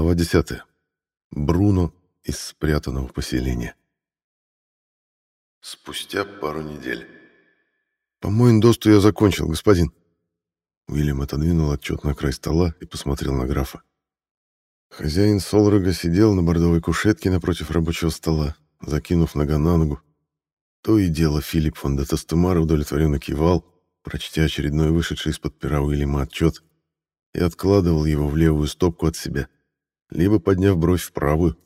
Глава 10. Бруно из спрятанного поселения. Спустя пару недель. «По досту я закончил, господин». Уильям отодвинул отчет на край стола и посмотрел на графа. Хозяин Солрога сидел на бордовой кушетке напротив рабочего стола, закинув нога на ногу. То и дело Филипп фон де Тастемар удовлетворенно кивал, прочтя очередной вышедший из-под пера Уильяма отчет, и откладывал его в левую стопку от себя — либо подняв бровь в.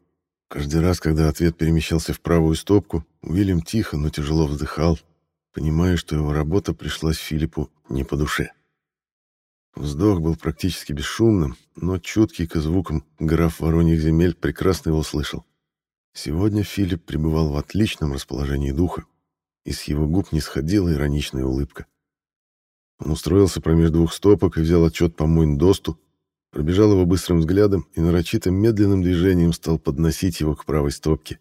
Каждый раз, когда ответ перемещался в правую стопку, Уильям тихо, но тяжело вздыхал, понимая, что его работа пришлась Филиппу не по душе. Вздох был практически бесшумным, но чуткий к звукам граф Вороньих земель прекрасно его слышал. Сегодня Филипп пребывал в отличном расположении духа, и с его губ не сходила ироничная улыбка. Он устроился промеж двух стопок и взял отчет по Мойндосту, пробежал его быстрым взглядом и нарочитым медленным движением стал подносить его к правой стопке.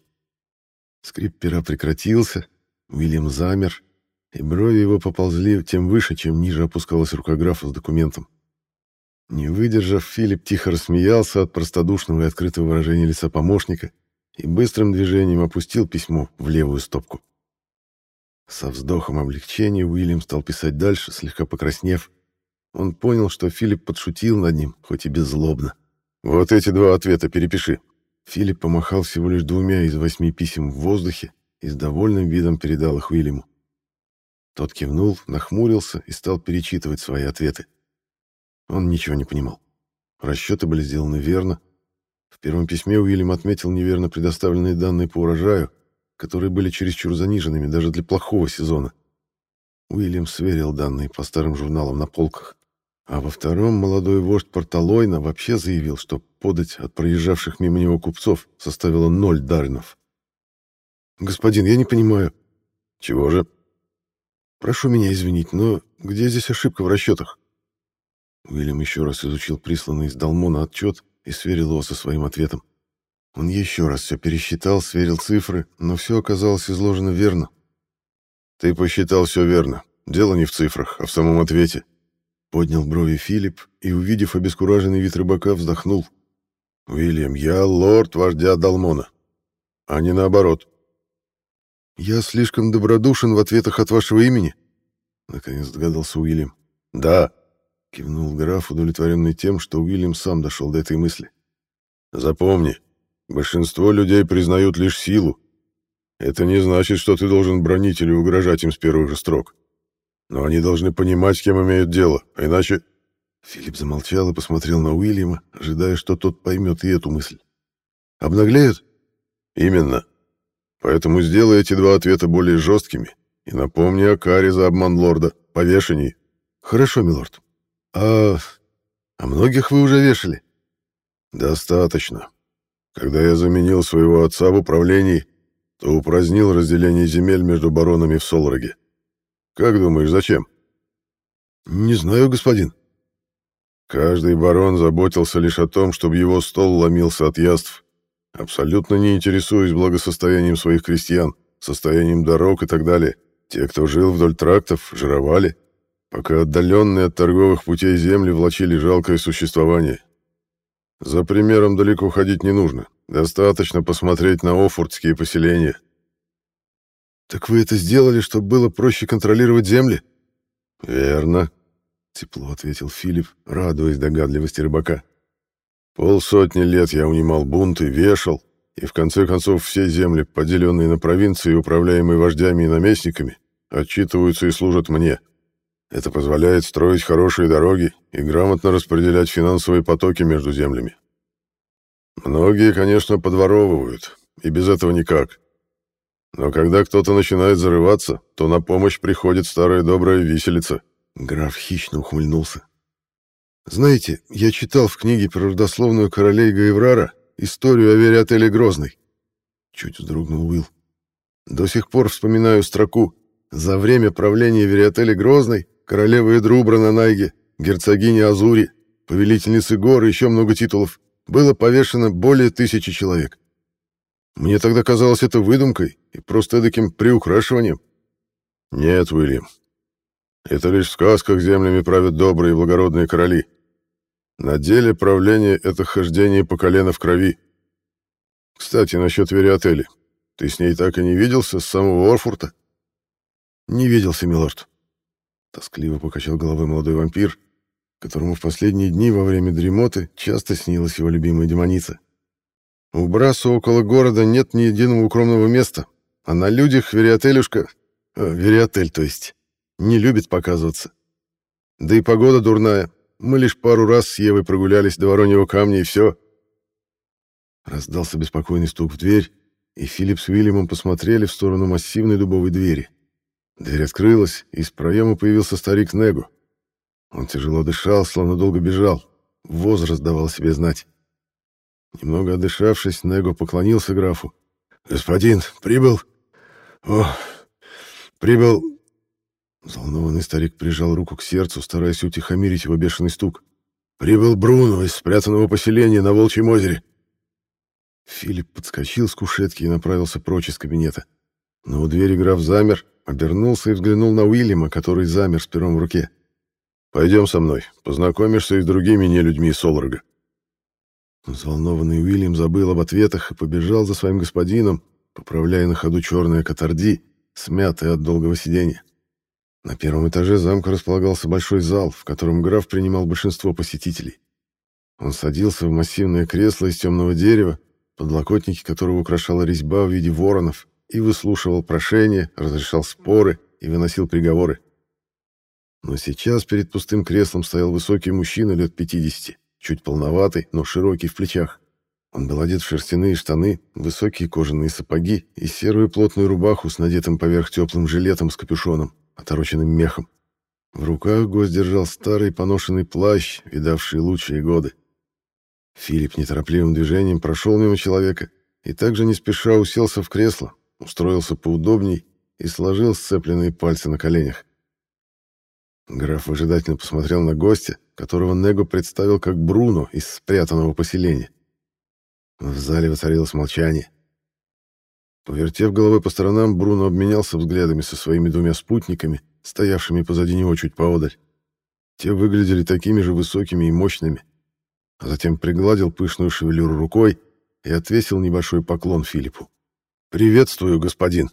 Скрип пера прекратился, Уильям замер, и брови его поползли тем выше, чем ниже опускалась рука с документом. Не выдержав, Филипп тихо рассмеялся от простодушного и открытого выражения лица помощника и быстрым движением опустил письмо в левую стопку. Со вздохом облегчения Уильям стал писать дальше, слегка покраснев, он понял, что Филипп подшутил над ним, хоть и беззлобно. «Вот эти два ответа перепиши». Филипп помахал всего лишь двумя из восьми писем в воздухе и с довольным видом передал их Уильяму. Тот кивнул, нахмурился и стал перечитывать свои ответы. Он ничего не понимал. Расчеты были сделаны верно. В первом письме Уильям отметил неверно предоставленные данные по урожаю, которые были чересчур заниженными даже для плохого сезона. Уильям сверил данные по старым журналам на полках. А во втором молодой вождь Порталойна вообще заявил, что подать от проезжавших мимо него купцов составило ноль дарнов. «Господин, я не понимаю». «Чего же?» «Прошу меня извинить, но где здесь ошибка в расчетах?» Уильям еще раз изучил присланный из Далмона отчет и сверил его со своим ответом. Он еще раз все пересчитал, сверил цифры, но все оказалось изложено верно. «Ты посчитал все верно. Дело не в цифрах, а в самом ответе», Поднял брови Филипп и, увидев обескураженный вид рыбака, вздохнул. «Уильям, я лорд вождя Далмона, а не наоборот». «Я слишком добродушен в ответах от вашего имени?» Наконец догадался Уильям. «Да», — кивнул граф, удовлетворенный тем, что Уильям сам дошел до этой мысли. «Запомни, большинство людей признают лишь силу. Это не значит, что ты должен бронить или угрожать им с первых же строк. Но они должны понимать, с кем имеют дело, а иначе...» Филипп замолчал и посмотрел на Уильяма, ожидая, что тот поймет и эту мысль. «Обнаглеют?» «Именно. Поэтому сделай эти два ответа более жесткими и напомни о каре за обман лорда, повешении». «Хорошо, милорд. А... а многих вы уже вешали?» «Достаточно. Когда я заменил своего отца в управлении, то упразднил разделение земель между баронами в Солроге. Как думаешь, зачем? Не знаю, господин. Каждый барон заботился лишь о том, чтобы его стол ломился от яств, абсолютно не интересуясь благосостоянием своих крестьян, состоянием дорог и так далее. Те, кто жил вдоль трактов, жировали, пока отдаленные от торговых путей земли влачили жалкое существование. За примером далеко ходить не нужно. Достаточно посмотреть на офуртские поселения. «Так вы это сделали, чтобы было проще контролировать земли?» «Верно», — тепло ответил Филипп, радуясь догадливости рыбака. «Полсотни лет я унимал бунты, вешал, и в конце концов все земли, поделенные на провинции, управляемые вождями и наместниками, отчитываются и служат мне. Это позволяет строить хорошие дороги и грамотно распределять финансовые потоки между землями. Многие, конечно, подворовывают, и без этого никак. Но когда кто-то начинает зарываться, то на помощь приходит старая добрая виселица. Граф хищно ухмыльнулся. Знаете, я читал в книге про родословную королей Гаеврара историю о Вериотеле Грозной. Чуть вздрогнул Уилл. До сих пор вспоминаю строку «За время правления Вериотели Грозной, королевы Эдрубра на Найге, герцогини Азури, повелительницы гор и еще много титулов, было повешено более тысячи человек. Мне тогда казалось это выдумкой и просто таким приукрашиванием. Нет, Уильям. Это лишь в сказках землями правят добрые и благородные короли. На деле правление — это хождение по колено в крови. Кстати, насчет Вериотели. Ты с ней так и не виделся с самого Орфурта? Не виделся, милорд. Тоскливо покачал головой молодой вампир, которому в последние дни во время дремоты часто снилась его любимая демоница. У Брасу около города нет ни единого укромного места, а на людях Вериотелюшка... Э, Вериотель, то есть. Не любит показываться. Да и погода дурная. Мы лишь пару раз с Евой прогулялись до Вороньего камня, и все. Раздался беспокойный стук в дверь, и Филипп с Уильямом посмотрели в сторону массивной дубовой двери. Дверь открылась, и из проема появился старик Негу. Он тяжело дышал, словно долго бежал. Возраст давал себе знать. Немного отдышавшись, Него поклонился графу. «Господин, прибыл...» «О, прибыл...» Взволнованный старик прижал руку к сердцу, стараясь утихомирить его бешеный стук. «Прибыл Бруно из спрятанного поселения на Волчьем озере». Филипп подскочил с кушетки и направился прочь из кабинета. Но у двери граф замер, обернулся и взглянул на Уильяма, который замер с пером в руке. «Пойдем со мной, познакомишься и с другими нелюдьми Соларга». Взволнованный Уильям забыл об ответах и побежал за своим господином, поправляя на ходу черное катарди, смятое от долгого сидения. На первом этаже замка располагался большой зал, в котором граф принимал большинство посетителей. Он садился в массивное кресло из темного дерева, подлокотники которого украшала резьба в виде воронов, и выслушивал прошения, разрешал споры и выносил приговоры. Но сейчас перед пустым креслом стоял высокий мужчина лет 50, чуть полноватый, но широкий в плечах. Он был одет в шерстяные штаны, высокие кожаные сапоги и серую плотную рубаху с надетым поверх теплым жилетом с капюшоном, отороченным мехом. В руках гость держал старый поношенный плащ, видавший лучшие годы. Филипп неторопливым движением прошел мимо человека и также не спеша уселся в кресло, устроился поудобней и сложил сцепленные пальцы на коленях. Граф выжидательно посмотрел на гостя, которого Него представил как Бруно из спрятанного поселения. В зале воцарилось молчание. Повертев головой по сторонам, Бруно обменялся взглядами со своими двумя спутниками, стоявшими позади него чуть поодаль. Те выглядели такими же высокими и мощными. А затем пригладил пышную шевелюру рукой и отвесил небольшой поклон Филиппу. «Приветствую, господин!»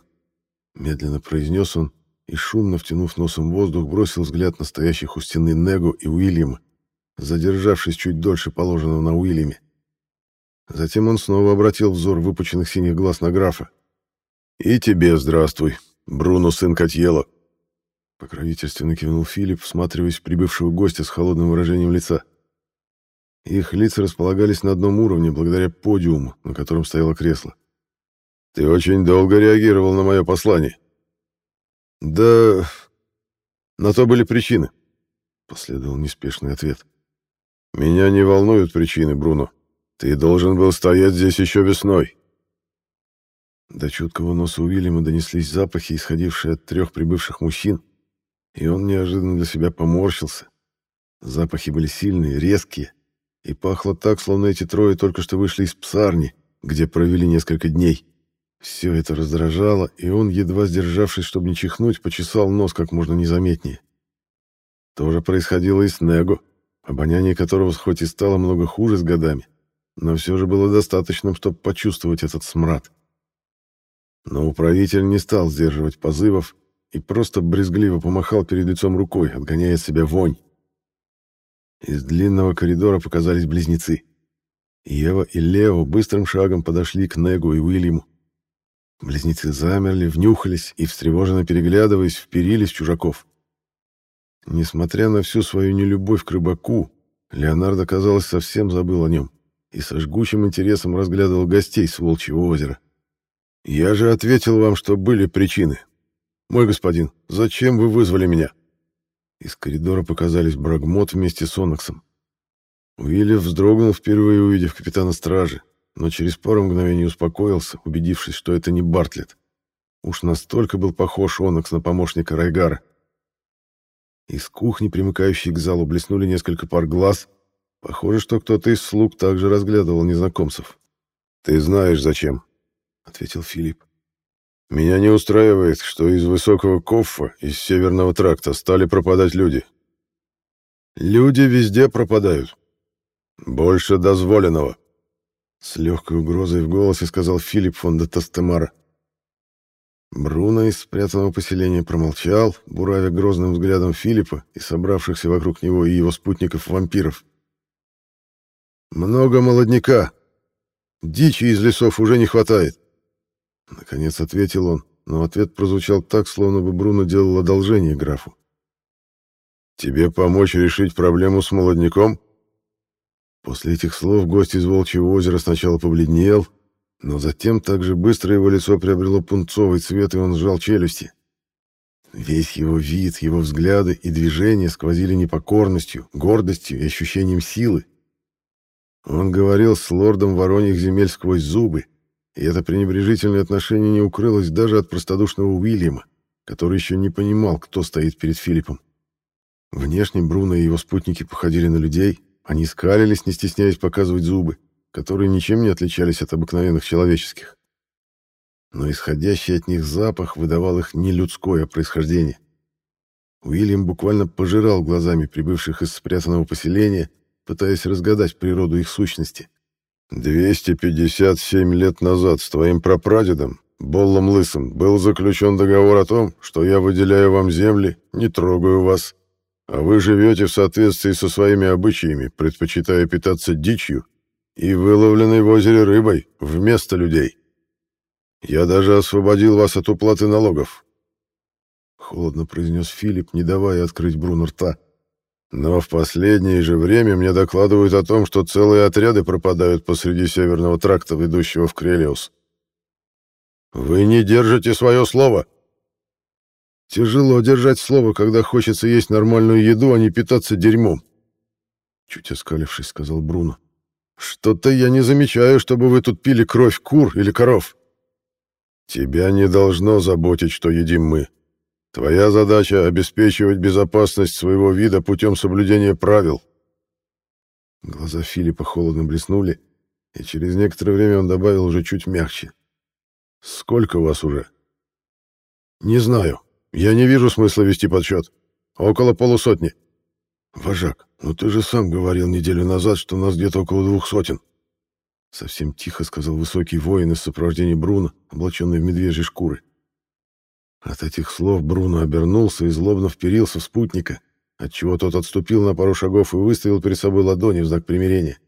Медленно произнес он и, шумно втянув носом воздух, бросил взгляд на стоящих у стены Негу и Уильяма, задержавшись чуть дольше положенного на Уильяме. Затем он снова обратил взор выпученных синих глаз на графа. «И тебе здравствуй, Бруно, сын Катьела!» Покровительственно кивнул Филипп, всматриваясь в прибывшего гостя с холодным выражением лица. Их лица располагались на одном уровне благодаря подиуму, на котором стояло кресло. Ты очень долго реагировал на мое послание. Да, на то были причины, последовал неспешный ответ. Меня не волнуют причины, Бруно. Ты должен был стоять здесь еще весной. До чуткого носа Уильяма донеслись запахи, исходившие от трех прибывших мужчин, и он неожиданно для себя поморщился. Запахи были сильные, резкие, и пахло так, словно эти трое только что вышли из псарни, где провели несколько дней. Все это раздражало, и он, едва сдержавшись, чтобы не чихнуть, почесал нос как можно незаметнее. То же происходило и с Него, обоняние которого хоть и стало много хуже с годами, но все же было достаточным, чтобы почувствовать этот смрад. Но управитель не стал сдерживать позывов и просто брезгливо помахал перед лицом рукой, отгоняя от себя вонь. Из длинного коридора показались близнецы. Ева и Лео быстрым шагом подошли к Негу и Уильяму. Близнецы замерли, внюхались и, встревоженно переглядываясь, вперились чужаков. Несмотря на всю свою нелюбовь к рыбаку, Леонардо, казалось, совсем забыл о нем и со жгучим интересом разглядывал гостей с Волчьего озера. «Я же ответил вам, что были причины. Мой господин, зачем вы вызвали меня?» Из коридора показались Брагмот вместе с Оноксом. Уильям вздрогнул, впервые увидев капитана стражи, но через пару мгновений успокоился, убедившись, что это не Бартлет. Уж настолько был похож Онокс на помощника Райгара. Из кухни, примыкающей к залу, блеснули несколько пар глаз. Похоже, что кто-то из слуг также разглядывал незнакомцев. «Ты знаешь, зачем», — ответил Филипп. «Меня не устраивает, что из Высокого Коффа, из Северного тракта стали пропадать люди». «Люди везде пропадают», «Больше дозволенного», — с легкой угрозой в голосе сказал Филипп фон де Тастемара. Бруно из спрятанного поселения промолчал, буравя грозным взглядом Филиппа и собравшихся вокруг него и его спутников-вампиров. «Много молодняка. Дичи из лесов уже не хватает», — наконец ответил он, но ответ прозвучал так, словно бы Бруно делал одолжение графу. «Тебе помочь решить проблему с молодняком?» После этих слов гость из Волчьего озера сначала побледнел, но затем так же быстро его лицо приобрело пунцовый цвет, и он сжал челюсти. Весь его вид, его взгляды и движения сквозили непокорностью, гордостью и ощущением силы. Он говорил с лордом Вороньих земель сквозь зубы, и это пренебрежительное отношение не укрылось даже от простодушного Уильяма, который еще не понимал, кто стоит перед Филиппом. Внешне Бруно и его спутники походили на людей, они скалились, не стесняясь показывать зубы которые ничем не отличались от обыкновенных человеческих. Но исходящий от них запах выдавал их нелюдское происхождение. Уильям буквально пожирал глазами прибывших из спрятанного поселения, пытаясь разгадать природу их сущности. «257 лет назад с твоим прапрадедом, Боллом Лысым, был заключен договор о том, что я выделяю вам земли, не трогаю вас, а вы живете в соответствии со своими обычаями, предпочитая питаться дичью и выловленной в озере рыбой вместо людей. Я даже освободил вас от уплаты налогов. Холодно произнес Филипп, не давая открыть Бруно рта. Но в последнее же время мне докладывают о том, что целые отряды пропадают посреди Северного тракта, ведущего в Крелиус. Вы не держите свое слово. Тяжело держать слово, когда хочется есть нормальную еду, а не питаться дерьмом. Чуть оскалившись, сказал Бруно. Что-то я не замечаю, чтобы вы тут пили кровь кур или коров. Тебя не должно заботить, что едим мы. Твоя задача — обеспечивать безопасность своего вида путем соблюдения правил. Глаза Филиппа холодно блеснули, и через некоторое время он добавил уже чуть мягче. «Сколько вас уже?» «Не знаю. Я не вижу смысла вести подсчет. Около полусотни». «Вожак, ну ты же сам говорил неделю назад, что нас где-то около двух сотен». Совсем тихо сказал высокий воин из сопровождения Бруно, облаченный в медвежьи шкуры. От этих слов Бруно обернулся и злобно вперился в спутника, отчего тот отступил на пару шагов и выставил перед собой ладони в знак примирения.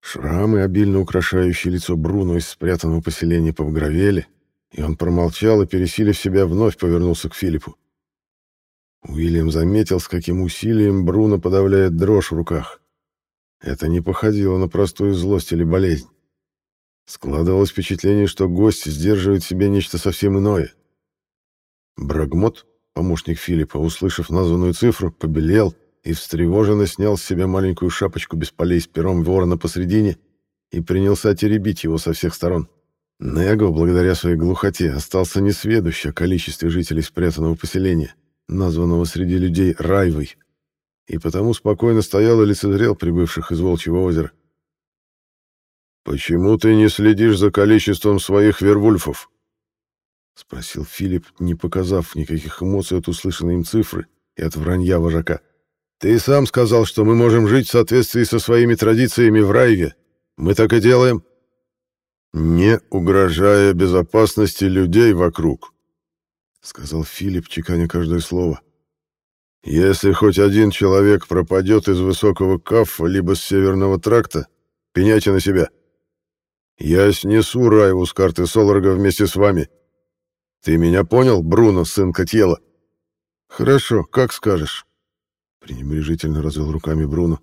Шрамы, обильно украшающие лицо Бруно из спрятанного поселения, побагровели, и он промолчал и, пересилив себя, вновь повернулся к Филиппу. Уильям заметил, с каким усилием Бруно подавляет дрожь в руках. Это не походило на простую злость или болезнь. Складывалось впечатление, что гость сдерживает в себе нечто совсем иное. Брагмот, помощник Филиппа, услышав названную цифру, побелел и встревоженно снял с себя маленькую шапочку без полей с пером ворона посредине и принялся теребить его со всех сторон. Него, благодаря своей глухоте, остался несведущ о количестве жителей спрятанного поселения — названного среди людей Райвой, и потому спокойно стоял и лицезрел прибывших из Волчьего озера. «Почему ты не следишь за количеством своих вервульфов?» — спросил Филипп, не показав никаких эмоций от услышанной им цифры и от вранья вожака. «Ты сам сказал, что мы можем жить в соответствии со своими традициями в Райве. Мы так и делаем». «Не угрожая безопасности людей вокруг», — сказал Филипп, чеканя каждое слово. «Если хоть один человек пропадет из высокого кафа либо с северного тракта, пеняйте на себя. Я снесу Райву с карты Соларга вместе с вами. Ты меня понял, Бруно, сын Котьела?» «Хорошо, как скажешь», — пренебрежительно развел руками Бруно.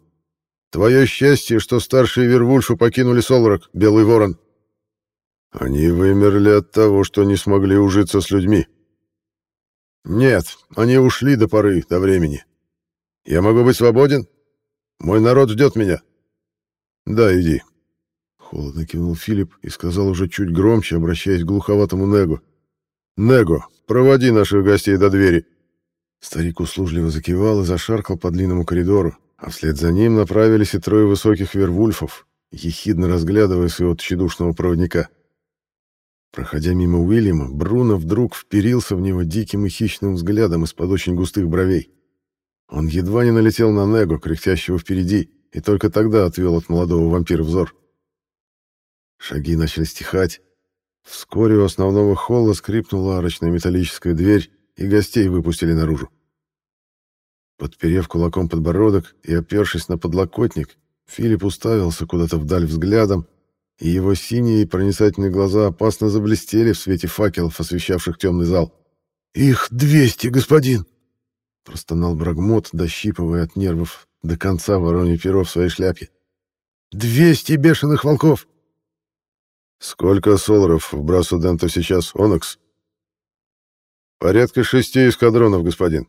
«Твое счастье, что старшие Вервульфы покинули Соларак, Белый Ворон». «Они вымерли от того, что не смогли ужиться с людьми», «Нет, они ушли до поры, до времени. Я могу быть свободен? Мой народ ждет меня». «Да, иди». Холодно кивнул Филипп и сказал уже чуть громче, обращаясь к глуховатому Него. «Него, проводи наших гостей до двери». Старик услужливо закивал и зашаркал по длинному коридору, а вслед за ним направились и трое высоких вервульфов, ехидно разглядывая своего тщедушного проводника. Проходя мимо Уильяма, Бруно вдруг вперился в него диким и хищным взглядом из-под очень густых бровей. Он едва не налетел на Него, кряхтящего впереди, и только тогда отвел от молодого вампира взор. Шаги начали стихать. Вскоре у основного холла скрипнула арочная металлическая дверь, и гостей выпустили наружу. Подперев кулаком подбородок и опершись на подлокотник, Филипп уставился куда-то вдаль взглядом, и его синие проницательные глаза опасно заблестели в свете факелов, освещавших темный зал. «Их двести, господин!» — простонал Брагмот, дощипывая от нервов до конца воронье перо в своей шляпе. «Двести бешеных волков!» «Сколько соларов в Брасуденту сейчас, Онокс?» «Порядка шести эскадронов, господин».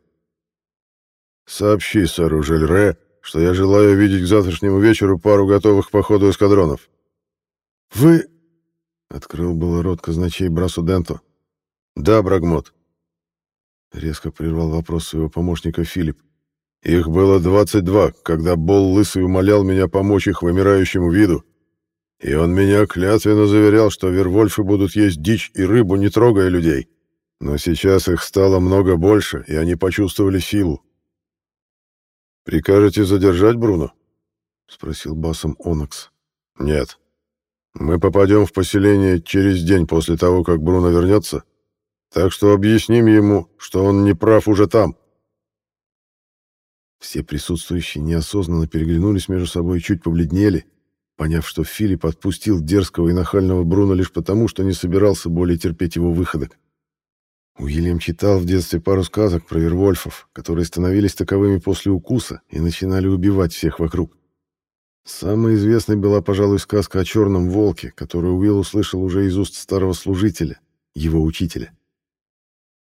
«Сообщи сэру Жельре, что я желаю видеть к завтрашнему вечеру пару готовых к походу эскадронов». «Вы...» — открыл было рот казначей Брасуденту. «Да, Брагмот». Резко прервал вопрос своего помощника Филипп. «Их было двадцать два, когда Бол Лысый умолял меня помочь их вымирающему виду, и он меня клятвенно заверял, что вервольфы будут есть дичь и рыбу, не трогая людей. Но сейчас их стало много больше, и они почувствовали силу. «Прикажете задержать Бруно?» — спросил басом Онокс. «Нет. Мы попадем в поселение через день после того, как Бруно вернется, так что объясним ему, что он не прав уже там». Все присутствующие неосознанно переглянулись между собой и чуть побледнели, поняв, что Филипп отпустил дерзкого и нахального Бруно лишь потому, что не собирался более терпеть его выходок. Уильям читал в детстве пару сказок про вервольфов, которые становились таковыми после укуса и начинали убивать всех вокруг. Самой известной была, пожалуй, сказка о черном волке, которую Уилл услышал уже из уст старого служителя, его учителя.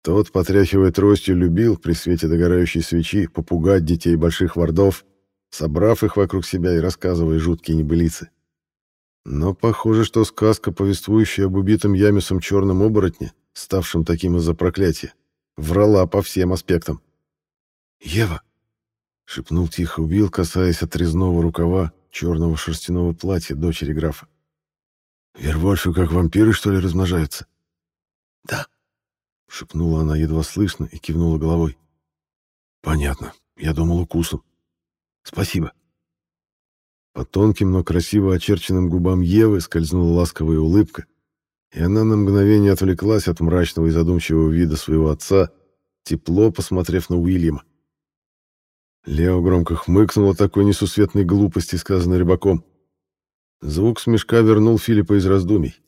Тот, потряхивая тростью, любил при свете догорающей свечи попугать детей больших вардов, собрав их вокруг себя и рассказывая жуткие небылицы. Но похоже, что сказка, повествующая об убитом Ямисом черном оборотне, ставшем таким из-за проклятия, врала по всем аспектам. «Ева!» — шепнул тихо Уилл, касаясь отрезного рукава черного шерстяного платья дочери графа. «Вервольфы, как вампиры, что ли, размножаются?» «Да», — шепнула она едва слышно и кивнула головой. «Понятно. Я думал укусом. Спасибо». По тонким, но красиво очерченным губам Евы скользнула ласковая улыбка, и она на мгновение отвлеклась от мрачного и задумчивого вида своего отца, тепло посмотрев на Уильяма. Лео громко хмыкнул от такой несусветной глупости, сказанной рыбаком. Звук смешка вернул Филиппа из раздумий.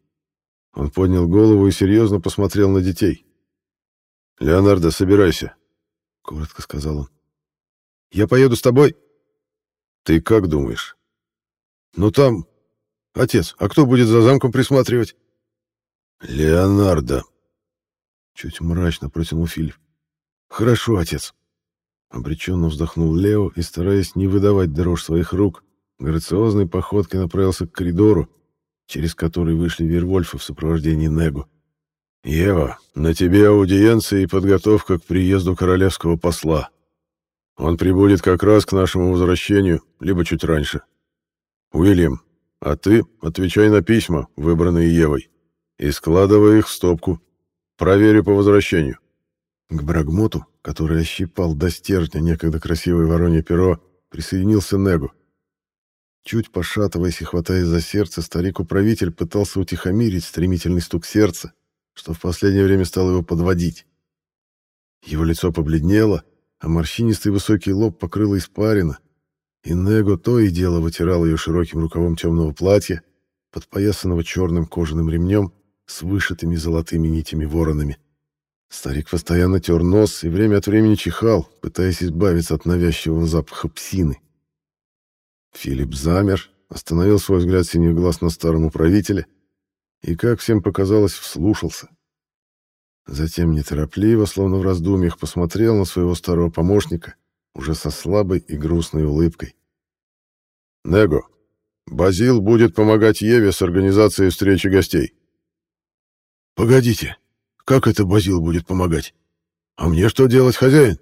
Он поднял голову и серьезно посмотрел на детей. «Леонардо, собирайся», — коротко сказал он. «Я поеду с тобой?» «Ты как думаешь?» «Ну там... Отец, а кто будет за замком присматривать?» «Леонардо!» Чуть мрачно протянул Филипп. «Хорошо, отец!» Обреченно вздохнул Лео и, стараясь не выдавать дрожь своих рук, грациозной походкой направился к коридору, через который вышли Вервольфы в сопровождении Негу. «Ева, на тебе аудиенция и подготовка к приезду королевского посла. Он прибудет как раз к нашему возвращению, либо чуть раньше. Уильям, а ты отвечай на письма, выбранные Евой и складывай их в стопку. Проверю по возвращению. К Брагмоту, который ощипал до стержня некогда красивое воронье перо, присоединился Негу. Чуть пошатываясь и хватаясь за сердце, старик-управитель пытался утихомирить стремительный стук сердца, что в последнее время стало его подводить. Его лицо побледнело, а морщинистый высокий лоб покрыло испарина, и Него то и дело вытирал ее широким рукавом темного платья, подпоясанного черным кожаным ремнем, с вышитыми золотыми нитями-воронами. Старик постоянно тер нос и время от времени чихал, пытаясь избавиться от навязчивого запаха псины. Филипп замер, остановил свой взгляд синих глаз на старом управителе и, как всем показалось, вслушался. Затем неторопливо, словно в раздумьях, посмотрел на своего старого помощника, уже со слабой и грустной улыбкой. «Него, Базил будет помогать Еве с организацией встречи гостей. «Погодите, как это Базил будет помогать? А мне что делать, хозяин?»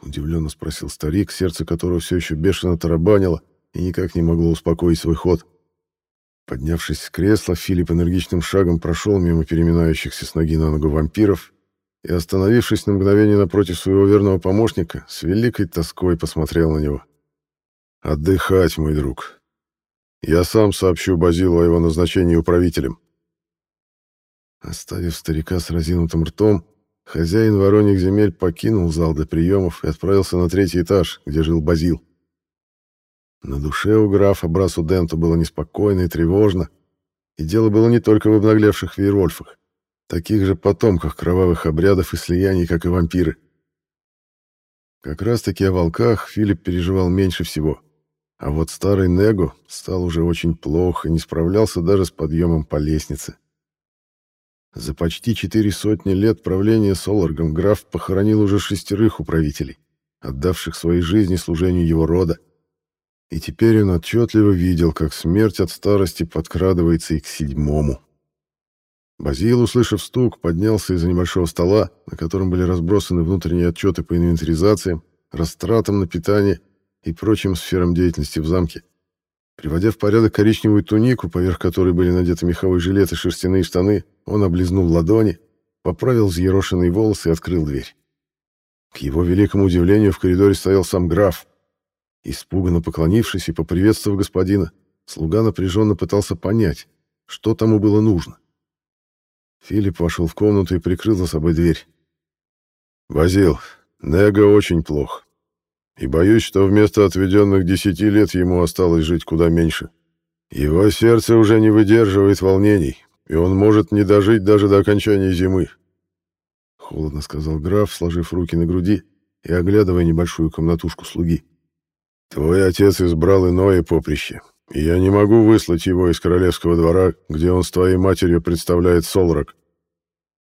Удивленно спросил старик, сердце которого все еще бешено тарабанило и никак не могло успокоить свой ход. Поднявшись с кресла, Филипп энергичным шагом прошел мимо переминающихся с ноги на ногу вампиров и, остановившись на мгновение напротив своего верного помощника, с великой тоской посмотрел на него. Отдыхать, мой друг. Я сам сообщу Базилу о его назначении управителем. Оставив старика с разинутым ртом, хозяин вороньих земель покинул зал для приемов и отправился на третий этаж, где жил Базил. На душе у графа Брасу Денту было неспокойно и тревожно, и дело было не только в обнаглевших вейрвольфах, таких же потомках кровавых обрядов и слияний, как и вампиры. Как раз-таки о волках Филипп переживал меньше всего, а вот старый Него стал уже очень плохо, не справлялся даже с подъемом по лестнице. За почти четыре сотни лет правления Соларгом граф похоронил уже шестерых управителей, отдавших свои жизни служению его рода. И теперь он отчетливо видел, как смерть от старости подкрадывается и к седьмому. Базил, услышав стук, поднялся из-за небольшого стола, на котором были разбросаны внутренние отчеты по инвентаризациям, растратам на питание и прочим сферам деятельности в замке. Приводя в порядок коричневую тунику, поверх которой были надеты меховой жилет и шерстяные штаны, он облизнул ладони, поправил взъерошенные волосы и открыл дверь. К его великому удивлению в коридоре стоял сам граф. Испуганно поклонившись и поприветствовав господина, слуга напряженно пытался понять, что тому было нужно. Филипп вошел в комнату и прикрыл за собой дверь. «Базил, Нега очень плох и боюсь, что вместо отведенных десяти лет ему осталось жить куда меньше. Его сердце уже не выдерживает волнений, и он может не дожить даже до окончания зимы. Холодно сказал граф, сложив руки на груди и оглядывая небольшую комнатушку слуги. Твой отец избрал иное поприще, и я не могу выслать его из королевского двора, где он с твоей матерью представляет Солрак.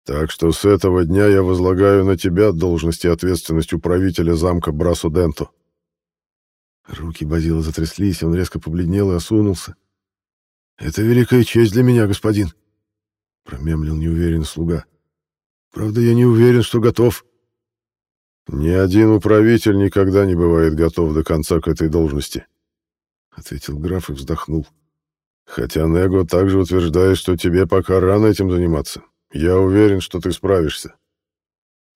Так что с этого дня я возлагаю на тебя должность и ответственность управителя замка Брасу-Денто. Руки Базила затряслись, он резко побледнел и осунулся. «Это великая честь для меня, господин», — промямлил неуверенно слуга. «Правда, я не уверен, что готов». «Ни один управитель никогда не бывает готов до конца к этой должности», — ответил граф и вздохнул. «Хотя Него также утверждает, что тебе пока рано этим заниматься. Я уверен, что ты справишься.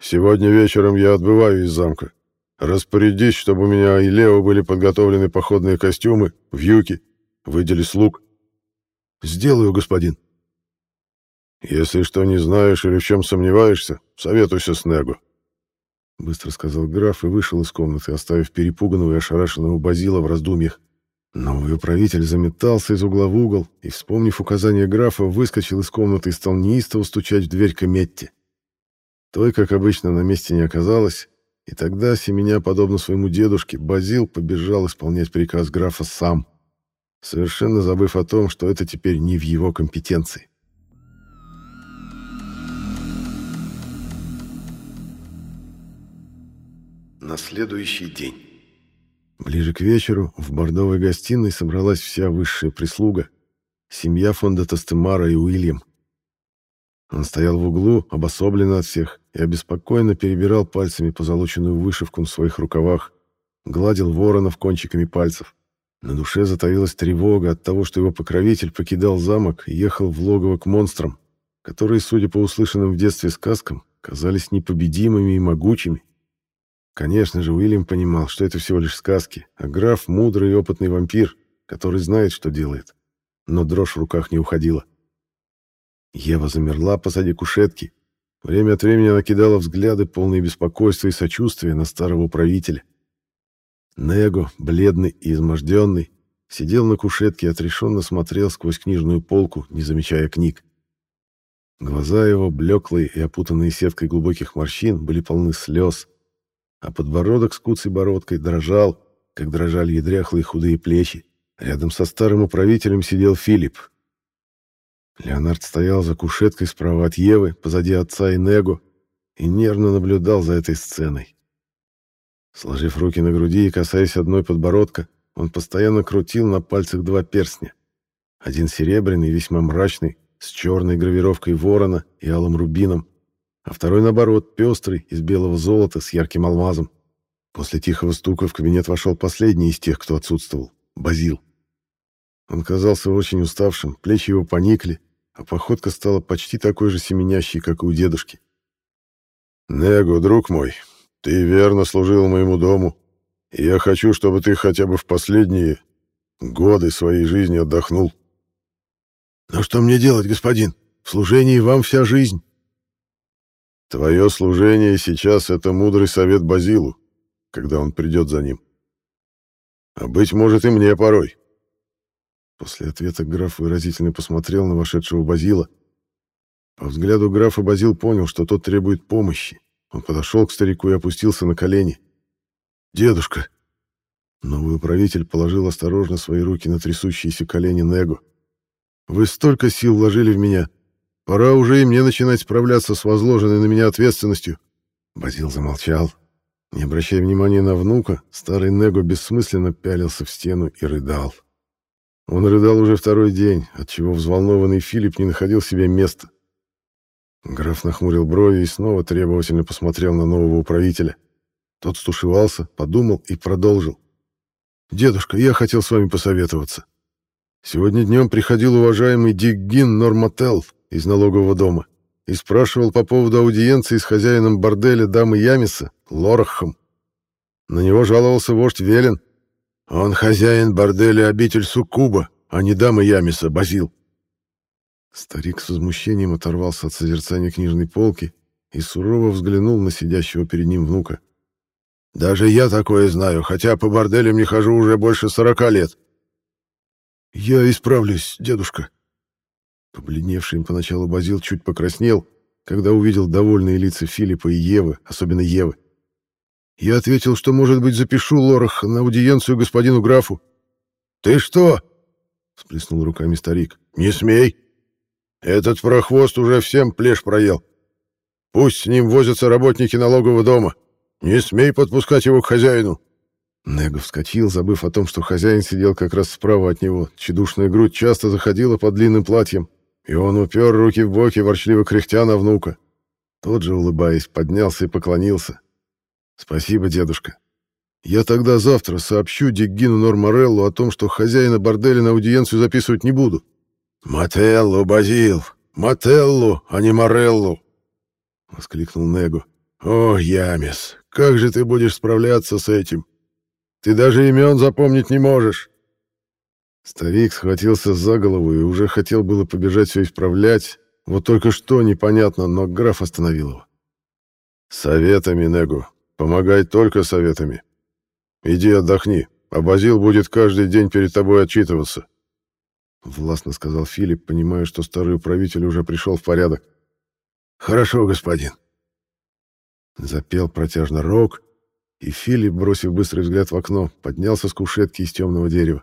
Сегодня вечером я отбываю из замка. Распорядись, чтобы у меня и Лео были подготовлены походные костюмы, вьюки, выдели слуг. Сделаю, господин. Если что не знаешь или в чем сомневаешься, советуйся с Него. Быстро сказал граф и вышел из комнаты, оставив перепуганного и ошарашенного Базила в раздумьях. Новый управитель заметался из угла в угол и, вспомнив указание графа, выскочил из комнаты и стал неистово стучать в дверь Каметти. Той, как обычно, на месте не оказалось, и тогда, семеня, подобно своему дедушке, Базил побежал исполнять приказ графа сам, совершенно забыв о том, что это теперь не в его компетенции. На следующий день. Ближе к вечеру в бордовой гостиной собралась вся высшая прислуга, семья фонда Тастемара и Уильям. Он стоял в углу, обособленно от всех, и обеспокоенно перебирал пальцами позолоченную вышивку на своих рукавах, гладил воронов кончиками пальцев. На душе затаилась тревога от того, что его покровитель покидал замок и ехал в логово к монстрам, которые, судя по услышанным в детстве сказкам, казались непобедимыми и могучими. Конечно же, Уильям понимал, что это всего лишь сказки, а граф — мудрый и опытный вампир, который знает, что делает. Но дрожь в руках не уходила. Ева замерла позади кушетки. Время от времени она кидала взгляды, полные беспокойства и сочувствия на старого правителя. Него, бледный и изможденный, сидел на кушетке и отрешенно смотрел сквозь книжную полку, не замечая книг. Глаза его, блеклые и опутанные сеткой глубоких морщин, были полны слез, а подбородок с куцей бородкой дрожал, как дрожали и дряхлые худые плечи. Рядом со старым управителем сидел Филипп. Леонард стоял за кушеткой справа от Евы, позади отца и Него, и нервно наблюдал за этой сценой. Сложив руки на груди и касаясь одной подбородка, он постоянно крутил на пальцах два перстня. Один серебряный, весьма мрачный, с черной гравировкой ворона и алым рубином, а второй, наоборот, пестрый, из белого золота с ярким алмазом. После тихого стука в кабинет вошел последний из тех, кто отсутствовал — Базил. Он казался очень уставшим, плечи его поникли, а походка стала почти такой же семенящей, как и у дедушки. «Него, друг мой, ты верно служил моему дому И я хочу, чтобы ты хотя бы в последние годы своей жизни отдохнул. Но что мне делать, господин? В служении вам вся жизнь. Твое служение сейчас — это мудрый совет Базилу, когда он придет за ним. А быть может и мне порой. После ответа граф выразительно посмотрел на вошедшего Базила. По взгляду графа Базил понял, что тот требует помощи. Он подошел к старику и опустился на колени. «Дедушка!» Новый управитель положил осторожно свои руки на трясущиеся колени Него. «Вы столько сил вложили в меня. Пора уже и мне начинать справляться с возложенной на меня ответственностью». Базил замолчал. Не обращая внимания на внука, старый Него бессмысленно пялился в стену и рыдал. Он рыдал уже второй день, отчего взволнованный Филипп не находил себе места. Граф нахмурил брови и снова требовательно посмотрел на нового управителя. Тот стушевался, подумал и продолжил. «Дедушка, я хотел с вами посоветоваться. Сегодня днем приходил уважаемый Диггин Нормотел из налогового дома и спрашивал по поводу аудиенции с хозяином борделя дамы Ямиса, Лорахом. На него жаловался вождь Велен. Он хозяин борделя обитель Суккуба, а не дамы Ямиса, Базил. Старик с возмущением оторвался от созерцания книжной полки и сурово взглянул на сидящего перед ним внука. «Даже я такое знаю, хотя по борделям не хожу уже больше сорока лет». «Я исправлюсь, дедушка». Побледневший им поначалу Базил чуть покраснел, когда увидел довольные лица Филиппа и Евы, особенно Евы. Я ответил, что, может быть, запишу Лорах на аудиенцию господину графу. «Ты что?» — сплеснул руками старик. «Не смей!» Этот прохвост уже всем плешь проел. Пусть с ним возятся работники налогового дома. Не смей подпускать его к хозяину. Него вскочил, забыв о том, что хозяин сидел как раз справа от него. Чедушная грудь часто заходила под длинным платьем, и он упер руки в боки, ворчливо кряхтя на внука. Тот же, улыбаясь, поднялся и поклонился. «Спасибо, дедушка. Я тогда завтра сообщу Диггину Нормареллу о том, что хозяина борделя на аудиенцию записывать не буду. «Мателлу, Базил! Мателлу, а не Мореллу!» — воскликнул Него. «О, Ямис, как же ты будешь справляться с этим? Ты даже имен запомнить не можешь!» Старик схватился за голову и уже хотел было побежать все исправлять. Вот только что непонятно, но граф остановил его. «Советами, Негу. Помогай только советами. Иди отдохни, а будет каждый день перед тобой отчитываться. — властно сказал Филипп, понимая, что старый управитель уже пришел в порядок. «Хорошо, господин». Запел протяжно рог, и Филипп, бросив быстрый взгляд в окно, поднялся с кушетки из темного дерева.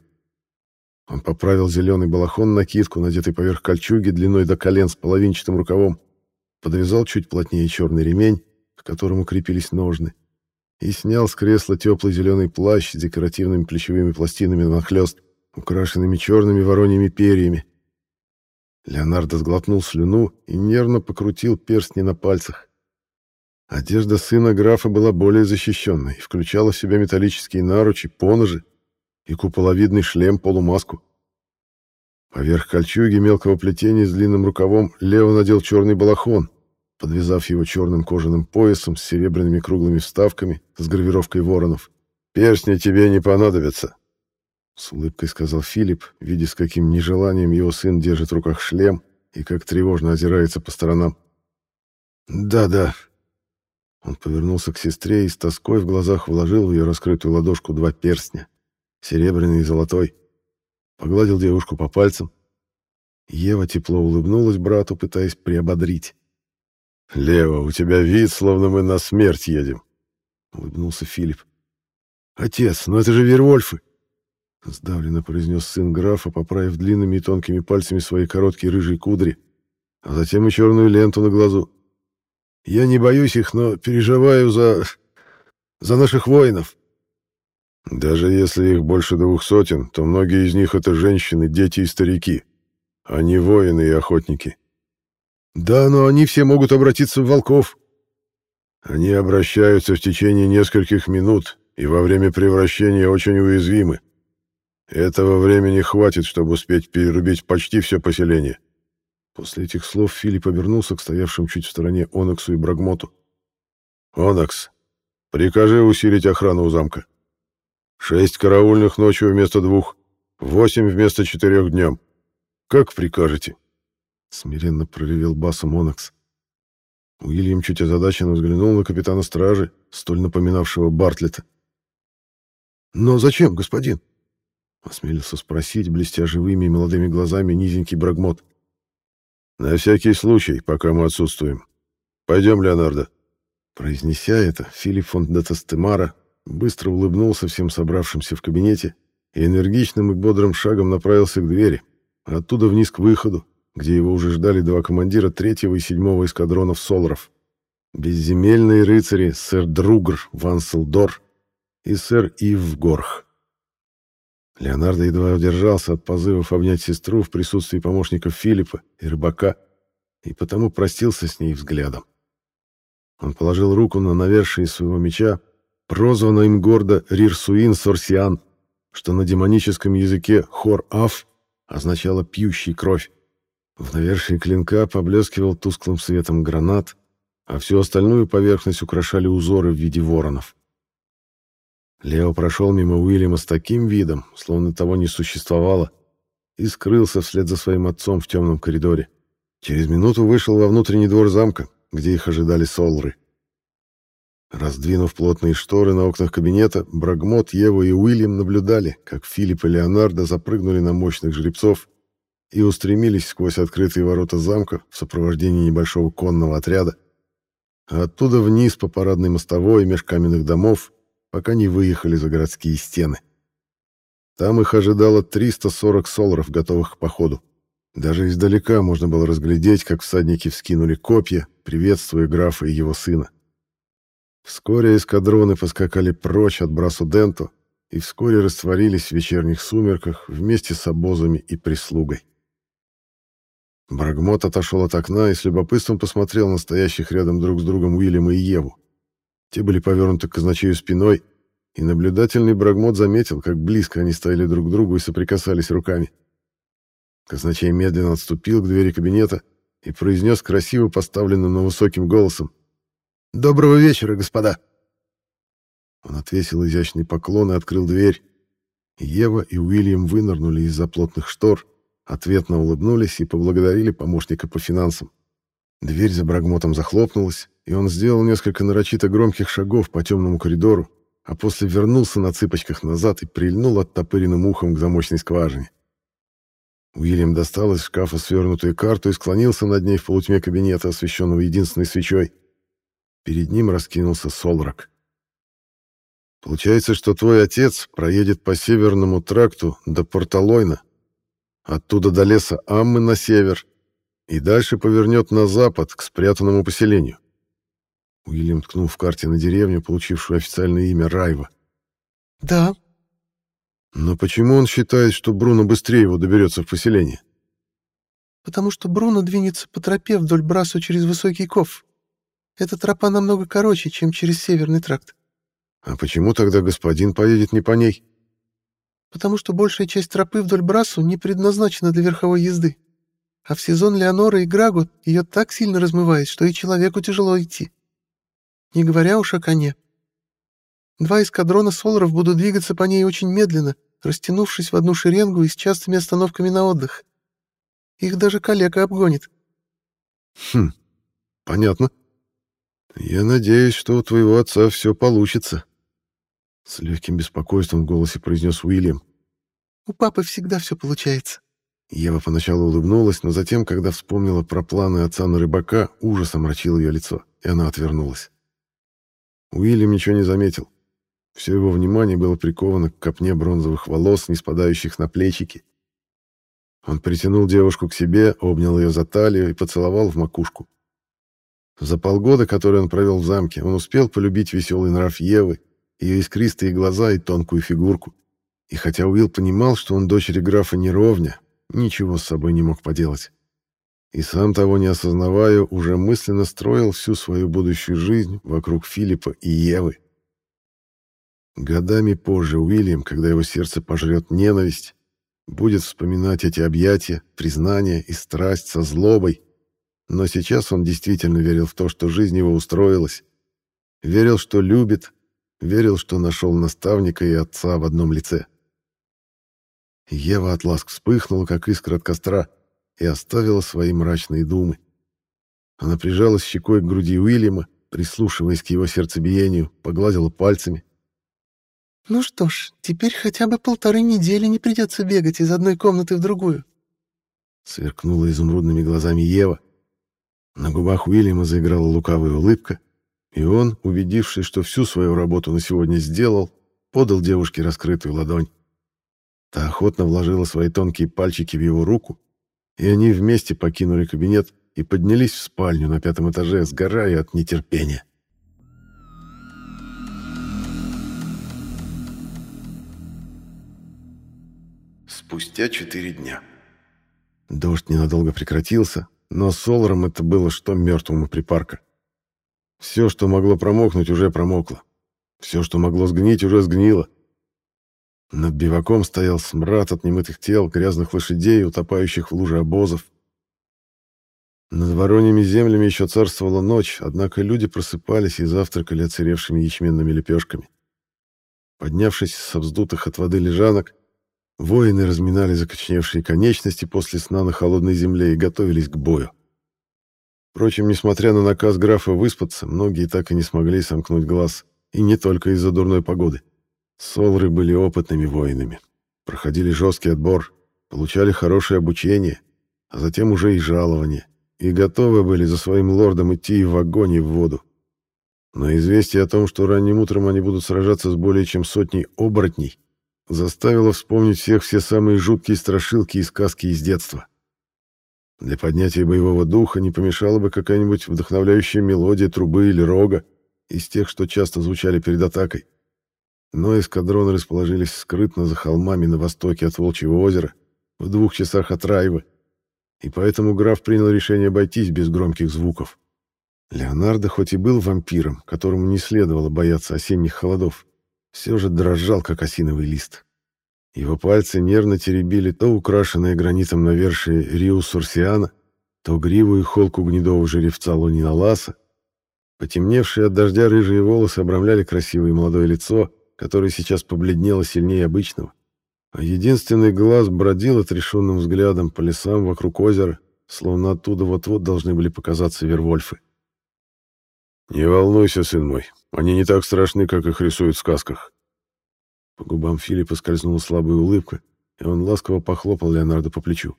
Он поправил зеленый балахон-накидку, надетый поверх кольчуги длиной до колен с половинчатым рукавом, подвязал чуть плотнее черный ремень, к которому крепились ножны, и снял с кресла теплый зеленый плащ с декоративными плечевыми пластинами нахлёст украшенными черными вороньими перьями. Леонардо сглотнул слюну и нервно покрутил перстни на пальцах. Одежда сына графа была более защищенной и включала в себя металлические наручи, поножи и куполовидный шлем-полумаску. Поверх кольчуги мелкого плетения с длинным рукавом Лео надел черный балахон, подвязав его черным кожаным поясом с серебряными круглыми вставками с гравировкой воронов. «Перстни тебе не понадобятся», с улыбкой сказал Филипп, видя, с каким нежеланием его сын держит в руках шлем и как тревожно озирается по сторонам. «Да-да». Он повернулся к сестре и с тоской в глазах вложил в ее раскрытую ладошку два перстня, серебряный и золотой. Погладил девушку по пальцам. Ева тепло улыбнулась брату, пытаясь приободрить. «Лева, у тебя вид, словно мы на смерть едем», — улыбнулся Филипп. «Отец, но это же Вервольфы!» — сдавленно произнес сын графа, поправив длинными и тонкими пальцами свои короткие рыжие кудри, а затем и черную ленту на глазу. «Я не боюсь их, но переживаю за... за наших воинов». «Даже если их больше двух сотен, то многие из них — это женщины, дети и старики, а не воины и охотники». «Да, но они все могут обратиться в волков». «Они обращаются в течение нескольких минут и во время превращения очень уязвимы. Этого времени хватит, чтобы успеть перерубить почти все поселение. После этих слов Филипп обернулся к стоявшим чуть в стороне Оноксу и Брагмоту. «Онокс, прикажи усилить охрану у замка. Шесть караульных ночью вместо двух, восемь вместо четырех днем. Как прикажете?» Смиренно проревел басом Монакс. Уильям чуть озадаченно взглянул на капитана стражи, столь напоминавшего Бартлета. «Но зачем, господин?» — осмелился спросить, блестя живыми и молодыми глазами, низенький брагмот. «На всякий случай, пока мы отсутствуем. Пойдем, Леонардо». Произнеся это, Филипп фон Датастемара быстро улыбнулся всем собравшимся в кабинете и энергичным и бодрым шагом направился к двери, оттуда вниз к выходу, где его уже ждали два командира третьего и седьмого эскадронов Соларов. Безземельные рыцари сэр Другр Ванселдор и сэр Ив Горх. Леонардо едва удержался от позывов обнять сестру в присутствии помощников Филиппа и рыбака, и потому простился с ней взглядом. Он положил руку на навершие своего меча, прозванного им гордо Рирсуин Сорсиан, что на демоническом языке Хор-Аф означало «пьющий кровь». В навершии клинка поблескивал тусклым светом гранат, а всю остальную поверхность украшали узоры в виде воронов. Лео прошел мимо Уильяма с таким видом, словно того не существовало, и скрылся вслед за своим отцом в темном коридоре. Через минуту вышел во внутренний двор замка, где их ожидали солры. Раздвинув плотные шторы на окнах кабинета, Брагмот, Ева и Уильям наблюдали, как Филипп и Леонардо запрыгнули на мощных жребцов и устремились сквозь открытые ворота замка в сопровождении небольшого конного отряда, а оттуда вниз по парадной мостовой меж каменных домов, пока не выехали за городские стены. Там их ожидало 340 соларов, готовых к походу. Даже издалека можно было разглядеть, как всадники вскинули копья, приветствуя графа и его сына. Вскоре эскадроны поскакали прочь от Брасу-Денто и вскоре растворились в вечерних сумерках вместе с обозами и прислугой. Брагмот отошел от окна и с любопытством посмотрел на стоящих рядом друг с другом Уильяма и Еву. Те были повернуты к казначею спиной, и наблюдательный Брагмот заметил, как близко они стояли друг к другу и соприкасались руками. Казначей медленно отступил к двери кабинета и произнес красиво поставленным на высоким голосом. «Доброго вечера, господа!» Он отвесил изящный поклон и открыл дверь. Ева и Уильям вынырнули из-за плотных штор, ответно улыбнулись и поблагодарили помощника по финансам. Дверь за Брагмотом захлопнулась, и он сделал несколько нарочито громких шагов по темному коридору, а после вернулся на цыпочках назад и прильнул оттопыренным ухом к замочной скважине. Уильям достал из шкафа свернутую карту и склонился над ней в полутьме кабинета, освещенного единственной свечой. Перед ним раскинулся Солрак. «Получается, что твой отец проедет по северному тракту до Порталойна, оттуда до леса Аммы на север и дальше повернет на запад, к спрятанному поселению». Уильям ткнул в карте на деревню, получившую официальное имя Райва. «Да». «Но почему он считает, что Бруно быстрее его доберется в поселение?» «Потому что Бруно двинется по тропе вдоль Брасу через Высокий Ков. Эта тропа намного короче, чем через Северный тракт. А почему тогда господин поедет не по ней? Потому что большая часть тропы вдоль Брасу не предназначена для верховой езды. А в сезон Леонора и Грагу ее так сильно размывает, что и человеку тяжело идти. Не говоря уж о коне. Два эскадрона соларов будут двигаться по ней очень медленно, растянувшись в одну шеренгу и с частыми остановками на отдых. Их даже калека обгонит. Хм, понятно. «Я надеюсь, что у твоего отца все получится», — с легким беспокойством в голосе произнес Уильям. «У папы всегда все получается». Ева поначалу улыбнулась, но затем, когда вспомнила про планы отца на рыбака, ужас омрачил ее лицо, и она отвернулась. Уильям ничего не заметил. Все его внимание было приковано к копне бронзовых волос, не спадающих на плечики. Он притянул девушку к себе, обнял ее за талию и поцеловал в макушку. За полгода, которые он провел в замке, он успел полюбить веселый нрав Евы, ее искристые глаза и тонкую фигурку. И хотя Уилл понимал, что он дочери графа неровня, ничего с собой не мог поделать. И сам того не осознавая, уже мысленно строил всю свою будущую жизнь вокруг Филиппа и Евы. Годами позже Уильям, когда его сердце пожрет ненависть, будет вспоминать эти объятия, признания и страсть со злобой, но сейчас он действительно верил в то, что жизнь его устроилась. Верил, что любит, верил, что нашел наставника и отца в одном лице. Ева от ласк вспыхнула, как искра от костра, и оставила свои мрачные думы. Она прижалась щекой к груди Уильяма, прислушиваясь к его сердцебиению, погладила пальцами. «Ну что ж, теперь хотя бы полторы недели не придется бегать из одной комнаты в другую», сверкнула изумрудными глазами Ева. На губах Уильяма заиграла лукавая улыбка, и он, убедившись, что всю свою работу на сегодня сделал, подал девушке раскрытую ладонь. Та охотно вложила свои тонкие пальчики в его руку, и они вместе покинули кабинет и поднялись в спальню на пятом этаже, сгорая от нетерпения. Спустя четыре дня. Дождь ненадолго прекратился, но с Соларом это было что мертвому припарка. Все, что могло промокнуть, уже промокло. Все, что могло сгнить, уже сгнило. Над биваком стоял смрад от немытых тел, грязных лошадей, утопающих в луже обозов. Над вороньими землями еще царствовала ночь, однако люди просыпались и завтракали оцаревшими ячменными лепешками. Поднявшись со вздутых от воды лежанок, воины разминали закочневшие конечности после сна на холодной земле и готовились к бою. Впрочем, несмотря на наказ графа выспаться, многие так и не смогли сомкнуть глаз, и не только из-за дурной погоды. Солры были опытными воинами, проходили жесткий отбор, получали хорошее обучение, а затем уже и жалование, и готовы были за своим лордом идти и в огонь, и в воду. Но известие о том, что ранним утром они будут сражаться с более чем сотней оборотней, заставило вспомнить всех все самые жуткие страшилки и сказки из детства. Для поднятия боевого духа не помешала бы какая-нибудь вдохновляющая мелодия трубы или рога из тех, что часто звучали перед атакой. Но эскадроны расположились скрытно за холмами на востоке от Волчьего озера, в двух часах от Райвы, и поэтому граф принял решение обойтись без громких звуков. Леонардо хоть и был вампиром, которому не следовало бояться осенних холодов, все же дрожал, как осиновый лист. Его пальцы нервно теребили то украшенное гранитом навершие Риу Сурсиана, то гриву и холку гнедого жеребца Лунина Ласа. Потемневшие от дождя рыжие волосы обрамляли красивое молодое лицо, которое сейчас побледнело сильнее обычного. А единственный глаз бродил отрешенным взглядом по лесам вокруг озера, словно оттуда вот-вот должны были показаться вервольфы. «Не волнуйся, сын мой, они не так страшны, как их рисуют в сказках». По губам Филиппа скользнула слабая улыбка, и он ласково похлопал Леонардо по плечу.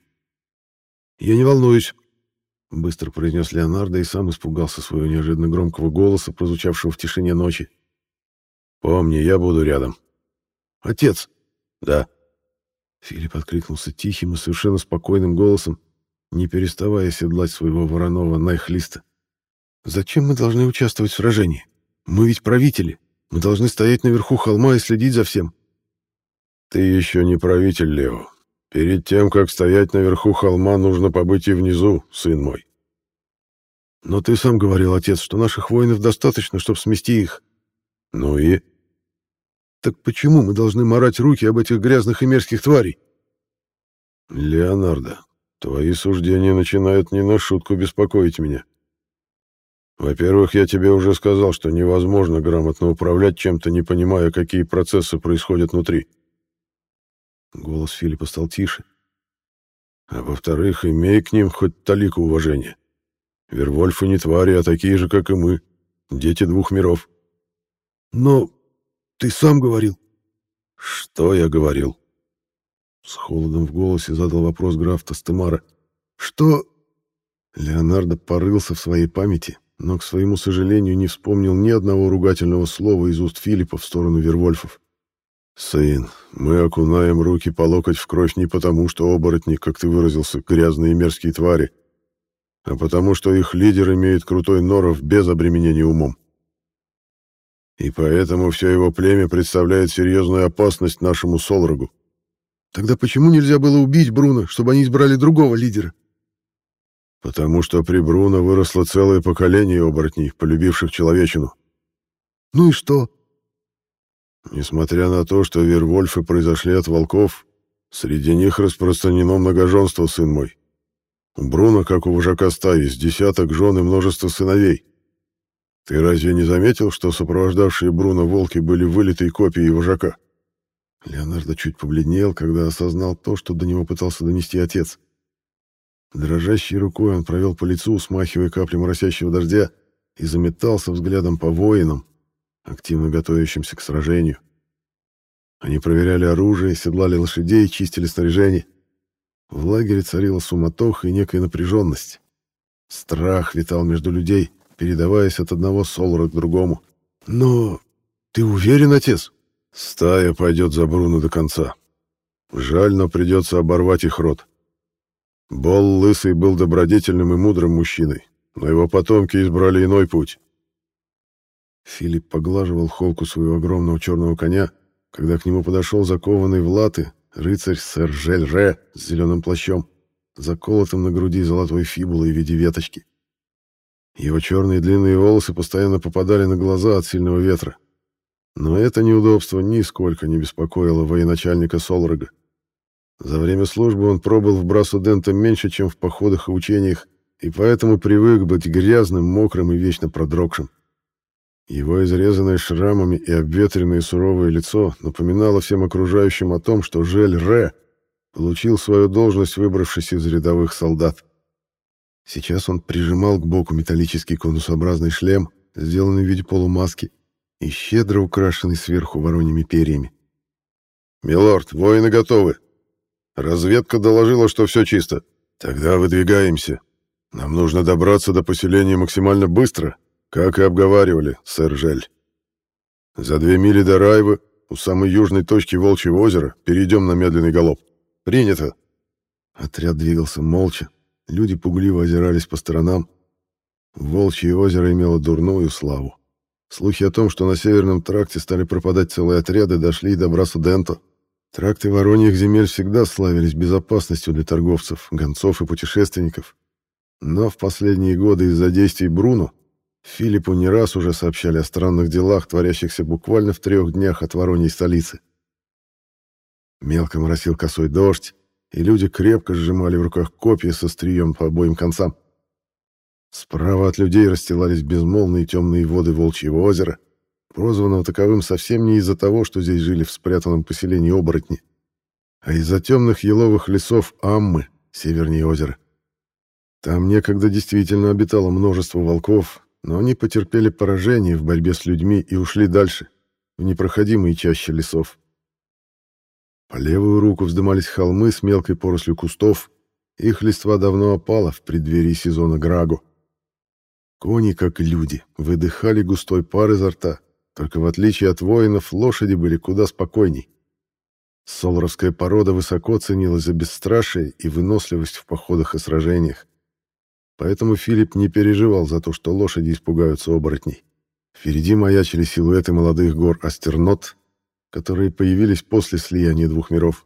«Я не волнуюсь», — быстро произнес Леонардо и сам испугался своего неожиданно громкого голоса, прозвучавшего в тишине ночи. «Помни, я буду рядом». «Отец!» «Да». Филипп откликнулся тихим и совершенно спокойным голосом, не переставая седлать своего вороного Найхлиста. «Зачем мы должны участвовать в сражении? Мы ведь правители. Мы должны стоять наверху холма и следить за всем». «Ты еще не правитель, Лео. Перед тем, как стоять наверху холма, нужно побыть и внизу, сын мой». «Но ты сам говорил, отец, что наших воинов достаточно, чтобы смести их». «Ну и?» Так почему мы должны морать руки об этих грязных и мерзких тварей? Леонардо, твои суждения начинают не на шутку беспокоить меня. Во-первых, я тебе уже сказал, что невозможно грамотно управлять чем-то, не понимая, какие процессы происходят внутри. Голос Филиппа стал тише. А во-вторых, имей к ним хоть талику уважения. Вервольфы не твари, а такие же, как и мы, дети двух миров. Но ты сам говорил. Что я говорил? С холодом в голосе задал вопрос граф Тастемара. Что... Леонардо порылся в своей памяти, но, к своему сожалению, не вспомнил ни одного ругательного слова из уст Филиппа в сторону Вервольфов. «Сын, мы окунаем руки по локоть в кровь не потому, что оборотни, как ты выразился, грязные и мерзкие твари, а потому, что их лидер имеет крутой норов без обременения умом. И поэтому все его племя представляет серьезную опасность нашему Солрогу. Тогда почему нельзя было убить Бруно, чтобы они избрали другого лидера? Потому что при Бруно выросло целое поколение оборотней, полюбивших человечину. Ну и что? Несмотря на то, что вервольфы произошли от волков, среди них распространено многоженство, сын мой. У Бруно, как у вожака стаи, с десяток жен и множество сыновей. Ты разве не заметил, что сопровождавшие Бруно волки были вылитой копией вожака? Леонардо чуть побледнел, когда осознал то, что до него пытался донести отец. Дрожащей рукой он провел по лицу, смахивая капли моросящего дождя, и заметался взглядом по воинам, активно готовящимся к сражению. Они проверяли оружие, седлали лошадей, чистили снаряжение. В лагере царила суматоха и некая напряженность. Страх витал между людей, передаваясь от одного солора к другому. «Но ты уверен, отец?» «Стая пойдет за Бруно до конца. Жаль, но придется оборвать их рот. Бол Лысый был добродетельным и мудрым мужчиной, но его потомки избрали иной путь». Филипп поглаживал холку своего огромного черного коня, когда к нему подошел закованный в латы рыцарь сэр Жель-Ре с зеленым плащом, заколотым на груди золотой фибулой в виде веточки. Его черные длинные волосы постоянно попадали на глаза от сильного ветра. Но это неудобство нисколько не беспокоило военачальника Солрога. За время службы он пробыл в Брасудента меньше, чем в походах и учениях, и поэтому привык быть грязным, мокрым и вечно продрогшим. Его изрезанное шрамами и обветренное суровое лицо напоминало всем окружающим о том, что Жель Ре получил свою должность, выбравшись из рядовых солдат. Сейчас он прижимал к боку металлический конусообразный шлем, сделанный в виде полумаски, и щедро украшенный сверху вороньими перьями. «Милорд, воины готовы. Разведка доложила, что все чисто. Тогда выдвигаемся. Нам нужно добраться до поселения максимально быстро, как и обговаривали, сэр Жель. За две мили до Райвы, у самой южной точки Волчьего озера, перейдем на медленный галоп. Принято. Отряд двигался молча. Люди пугливо озирались по сторонам. Волчье озеро имело дурную славу. Слухи о том, что на Северном тракте стали пропадать целые отряды, дошли и до Брасу-Денто. Тракты Вороньих земель всегда славились безопасностью для торговцев, гонцов и путешественников. Но в последние годы из-за действий Бруно Филиппу не раз уже сообщали о странных делах, творящихся буквально в трех днях от Вороньей столицы. Мелко моросил косой дождь, и люди крепко сжимали в руках копья со стрием по обоим концам. Справа от людей расстилались безмолвные темные воды Волчьего озера, прозванного таковым совсем не из-за того, что здесь жили в спрятанном поселении оборотни, а из-за темных еловых лесов Аммы, севернее озера. Там некогда действительно обитало множество волков, но они потерпели поражение в борьбе с людьми и ушли дальше, в непроходимые чаще лесов. По левую руку вздымались холмы с мелкой порослью кустов, их листва давно опала в преддверии сезона Грагу. Кони, как люди, выдыхали густой пар изо рта, только в отличие от воинов, лошади были куда спокойней. Солровская порода высоко ценилась за бесстрашие и выносливость в походах и сражениях. Поэтому Филипп не переживал за то, что лошади испугаются оборотней. Впереди маячили силуэты молодых гор Астернот, которые появились после слияния двух миров.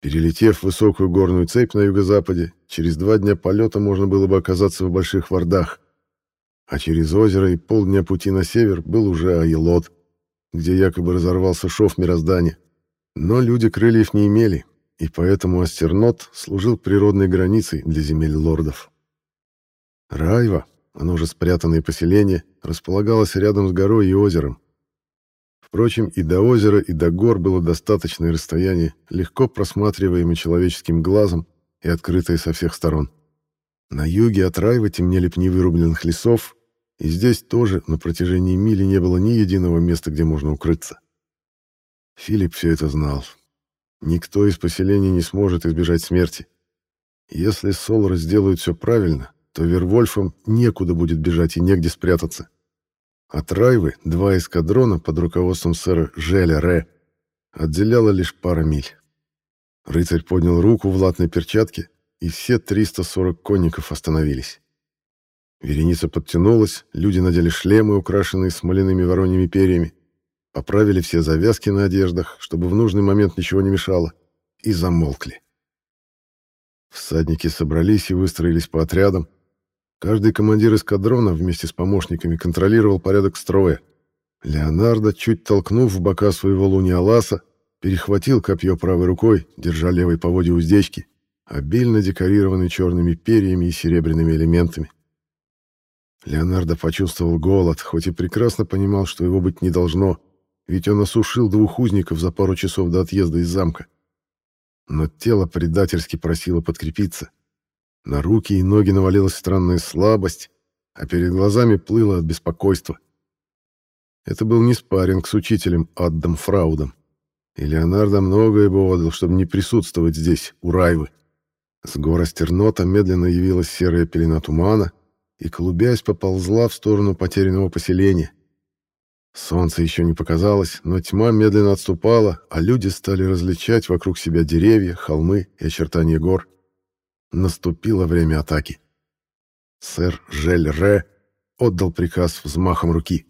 Перелетев высокую горную цепь на юго-западе, через два дня полета можно было бы оказаться в Больших Вардах, а через озеро и полдня пути на север был уже Айлот, где якобы разорвался шов мироздания. Но люди крыльев не имели, и поэтому Астернот служил природной границей для земель лордов. Райва, оно же спрятанное поселение, располагалось рядом с горой и озером. Впрочем, и до озера, и до гор было достаточное расстояние, легко просматриваемое человеческим глазом и открытое со всех сторон. На юге от Райвы темнели пни вырубленных лесов, и здесь тоже на протяжении мили не было ни единого места, где можно укрыться. Филипп все это знал. Никто из поселений не сможет избежать смерти. Если Солры сделают все правильно, то Вервольфам некуда будет бежать и негде спрятаться. От Райвы два эскадрона под руководством сэра Желя Ре отделяла лишь пара миль. Рыцарь поднял руку в латной перчатке, и все 340 конников остановились. Вереница подтянулась, люди надели шлемы, украшенные смоляными вороньими перьями, поправили все завязки на одеждах, чтобы в нужный момент ничего не мешало, и замолкли. Всадники собрались и выстроились по отрядам, Каждый командир эскадрона вместе с помощниками контролировал порядок строя. Леонардо, чуть толкнув в бока своего луниаласа, перехватил копье правой рукой, держа левой поводья уздечки, обильно декорированный черными перьями и серебряными элементами. Леонардо почувствовал голод, хоть и прекрасно понимал, что его быть не должно, ведь он осушил двух узников за пару часов до отъезда из замка. Но тело предательски просило подкрепиться. На руки и ноги навалилась странная слабость, а перед глазами плыло от беспокойства. Это был не спарринг с учителем Аддом Фраудом. И Леонардо многое бы отдал, чтобы не присутствовать здесь, у Райвы. С гора Стернота медленно явилась серая пелена тумана и, клубясь, поползла в сторону потерянного поселения. Солнце еще не показалось, но тьма медленно отступала, а люди стали различать вокруг себя деревья, холмы и очертания гор. Наступило время атаки. Сэр Жель Ре отдал приказ взмахом руки.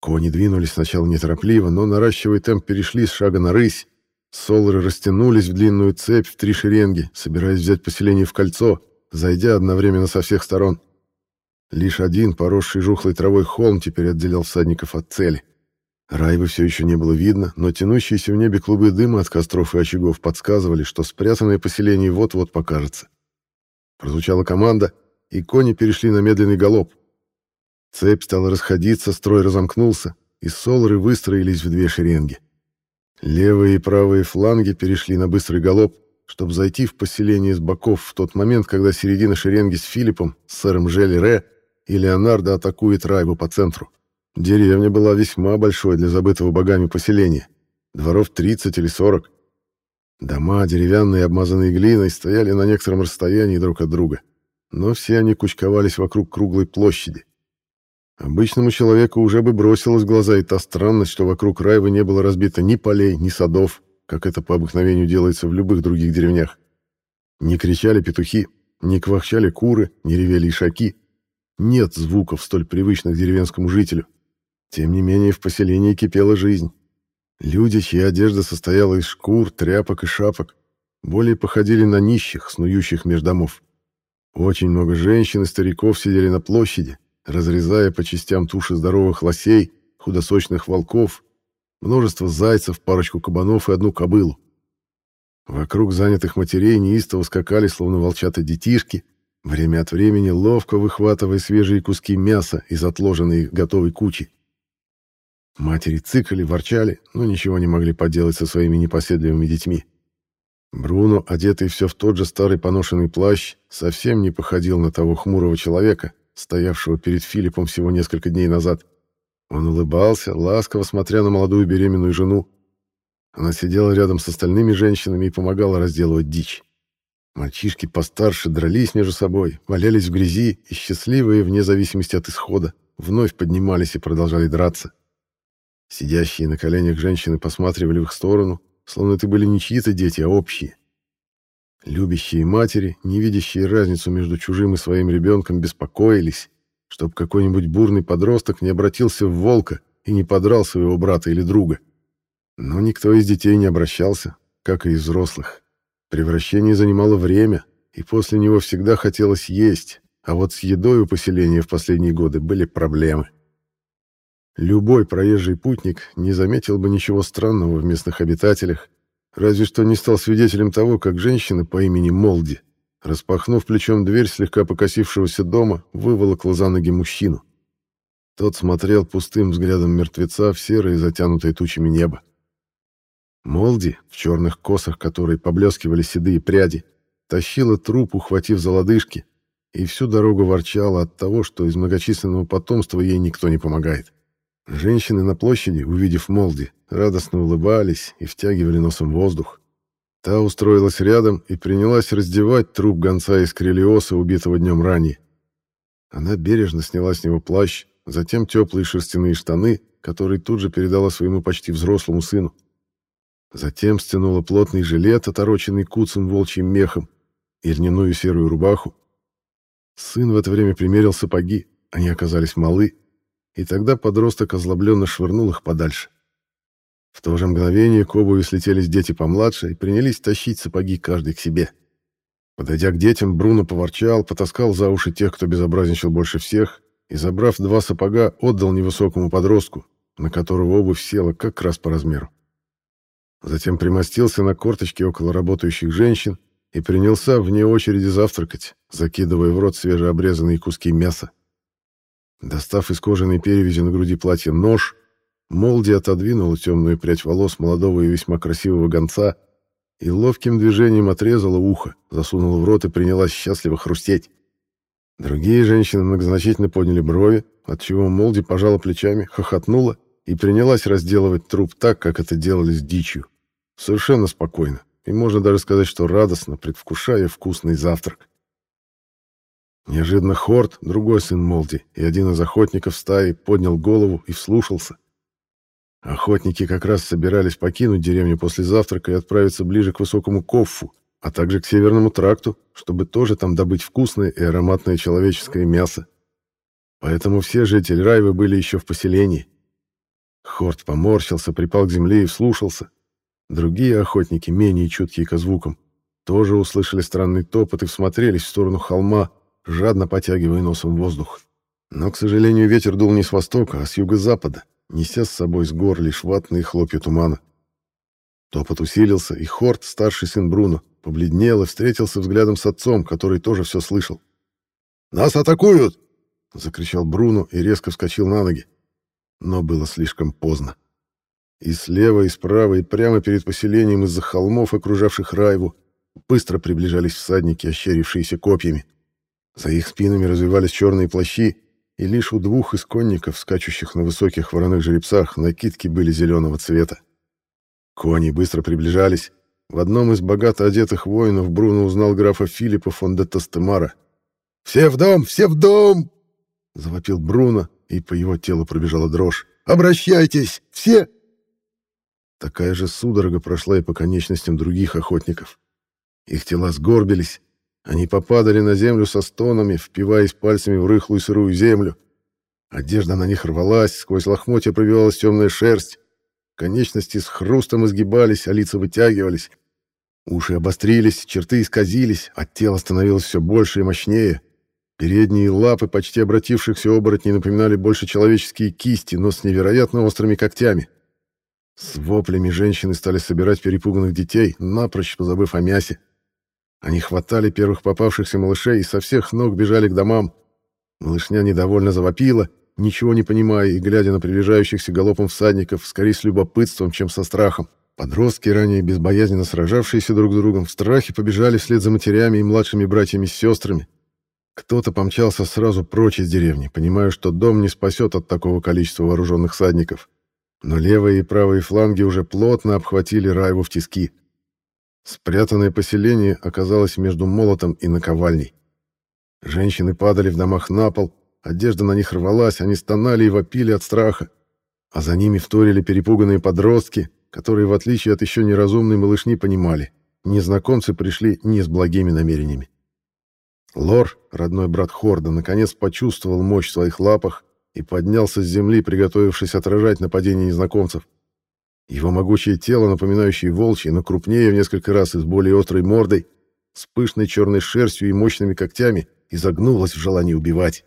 Кони двинулись сначала неторопливо, но, наращивая темп, перешли с шага на рысь. Солоры растянулись в длинную цепь в три шеренги, собираясь взять поселение в кольцо, зайдя одновременно со всех сторон. Лишь один, поросший жухлой травой холм, теперь отделял всадников от цели. Райвы все еще не было видно, но тянущиеся в небе клубы дыма от костров и очагов подсказывали, что спрятанное поселение вот-вот покажется. Прозвучала команда, и кони перешли на медленный галоп. Цепь стала расходиться, строй разомкнулся, и солры выстроились в две шеренги. Левые и правые фланги перешли на быстрый галоп, чтобы зайти в поселение с боков в тот момент, когда середина шеренги с Филиппом, сэром Желли Ре и Леонардо атакует Райбу по центру. Деревня была весьма большой для забытого богами поселения. Дворов 30 или 40. Дома, деревянные, обмазанные глиной, стояли на некотором расстоянии друг от друга. Но все они кучковались вокруг круглой площади. Обычному человеку уже бы бросилась в глаза и та странность, что вокруг Райвы не было разбито ни полей, ни садов, как это по обыкновению делается в любых других деревнях. Не кричали петухи, не квахчали куры, не ревели ишаки. Нет звуков, столь привычных деревенскому жителю. Тем не менее, в поселении кипела жизнь. Люди, чья одежда состояла из шкур, тряпок и шапок, более походили на нищих, снующих меж домов. Очень много женщин и стариков сидели на площади, разрезая по частям туши здоровых лосей, худосочных волков, множество зайцев, парочку кабанов и одну кобылу. Вокруг занятых матерей неистово скакали, словно волчата детишки, время от времени ловко выхватывая свежие куски мяса из отложенной готовой кучи. Матери цикали, ворчали, но ничего не могли поделать со своими непоседливыми детьми. Бруно, одетый все в тот же старый поношенный плащ, совсем не походил на того хмурого человека, стоявшего перед Филиппом всего несколько дней назад. Он улыбался, ласково смотря на молодую беременную жену. Она сидела рядом с остальными женщинами и помогала разделывать дичь. Мальчишки постарше дрались между собой, валялись в грязи и счастливые, вне зависимости от исхода, вновь поднимались и продолжали драться. Сидящие на коленях женщины посматривали в их сторону, словно это были не чьи-то дети, а общие. Любящие матери, не видящие разницу между чужим и своим ребенком, беспокоились, чтобы какой-нибудь бурный подросток не обратился в волка и не подрал своего брата или друга. Но никто из детей не обращался, как и из взрослых. Превращение занимало время, и после него всегда хотелось есть, а вот с едой у поселения в последние годы были проблемы. Любой проезжий путник не заметил бы ничего странного в местных обитателях, Разве что не стал свидетелем того, как женщина по имени Молди, распахнув плечом дверь слегка покосившегося дома, выволокла за ноги мужчину. Тот смотрел пустым взглядом мертвеца в серое, затянутое тучами небо. Молди, в черных косах которой поблескивали седые пряди, тащила труп, ухватив за лодыжки, и всю дорогу ворчала от того, что из многочисленного потомства ей никто не помогает. Женщины на площади, увидев Молди, радостно улыбались и втягивали носом воздух. Та устроилась рядом и принялась раздевать труп гонца из Крелиоса, убитого днем ранее. Она бережно сняла с него плащ, затем теплые шерстяные штаны, которые тут же передала своему почти взрослому сыну. Затем стянула плотный жилет, отороченный куцым волчьим мехом, и льняную серую рубаху. Сын в это время примерил сапоги, они оказались малы, и тогда подросток озлобленно швырнул их подальше. В то же мгновение к обуви слетелись дети помладше и принялись тащить сапоги каждый к себе. Подойдя к детям, Бруно поворчал, потаскал за уши тех, кто безобразничал больше всех, и, забрав два сапога, отдал невысокому подростку, на которого обувь села как раз по размеру. Затем примостился на корточке около работающих женщин и принялся вне очереди завтракать, закидывая в рот свежеобрезанные куски мяса. Достав из кожаной перевязи на груди платья нож, Молди отодвинула темную прядь волос молодого и весьма красивого гонца и ловким движением отрезала ухо, засунула в рот и принялась счастливо хрустеть. Другие женщины многозначительно подняли брови, отчего Молди пожала плечами, хохотнула и принялась разделывать труп так, как это делали с дичью. Совершенно спокойно, и можно даже сказать, что радостно, предвкушая вкусный завтрак. Неожиданно Хорт, другой сын Молди, и один из охотников стаи поднял голову и вслушался. Охотники как раз собирались покинуть деревню после завтрака и отправиться ближе к высокому Коффу, а также к Северному тракту, чтобы тоже там добыть вкусное и ароматное человеческое мясо. Поэтому все жители Райвы были еще в поселении. Хорт поморщился, припал к земле и вслушался. Другие охотники, менее чуткие к звукам, тоже услышали странный топот и всмотрелись в сторону холма, жадно потягивая носом воздух. Но, к сожалению, ветер дул не с востока, а с юго-запада, неся с собой с гор лишь ватные хлопья тумана. Топот усилился, и Хорт, старший сын Бруно, побледнел и встретился взглядом с отцом, который тоже все слышал. «Нас атакуют!» — закричал Бруно и резко вскочил на ноги. Но было слишком поздно. И слева, и справа, и прямо перед поселением из-за холмов, окружавших Райву, быстро приближались всадники, ощерившиеся копьями. За их спинами развивались черные плащи, и лишь у двух исконников, скачущих на высоких вороных жеребцах, накидки были зеленого цвета. Кони быстро приближались. В одном из богато одетых воинов Бруно узнал графа Филиппа фон де Тастемара. «Все в дом! Все в дом!» — завопил Бруно, и по его телу пробежала дрожь. «Обращайтесь! Все!» Такая же судорога прошла и по конечностям других охотников. Их тела сгорбились, они попадали на землю со стонами, впиваясь пальцами в рыхлую сырую землю. Одежда на них рвалась, сквозь лохмотья пробивалась темная шерсть. Конечности с хрустом изгибались, а лица вытягивались. Уши обострились, черты исказились, а тело становилось все больше и мощнее. Передние лапы почти обратившихся оборотней напоминали больше человеческие кисти, но с невероятно острыми когтями. С воплями женщины стали собирать перепуганных детей, напрочь позабыв о мясе. Они хватали первых попавшихся малышей и со всех ног бежали к домам. Малышня недовольно завопила, ничего не понимая и глядя на приближающихся галопом всадников, скорее с любопытством, чем со страхом. Подростки, ранее безбоязненно сражавшиеся друг с другом, в страхе побежали вслед за матерями и младшими братьями с сестрами. Кто-то помчался сразу прочь из деревни, понимая, что дом не спасет от такого количества вооруженных всадников. Но левые и правые фланги уже плотно обхватили Раеву в тиски. Спрятанное поселение оказалось между молотом и наковальней. Женщины падали в домах на пол, одежда на них рвалась, они стонали и вопили от страха. А за ними вторили перепуганные подростки, которые, в отличие от еще неразумной малышни, понимали, незнакомцы пришли не с благими намерениями. Лор, родной брат Хорда, наконец почувствовал мощь в своих лапах и поднялся с земли, приготовившись отражать нападение незнакомцев. Его могучее тело, напоминающее волчье, но крупнее в несколько раз и с более острой мордой, с пышной черной шерстью и мощными когтями, изогнулось в желании убивать.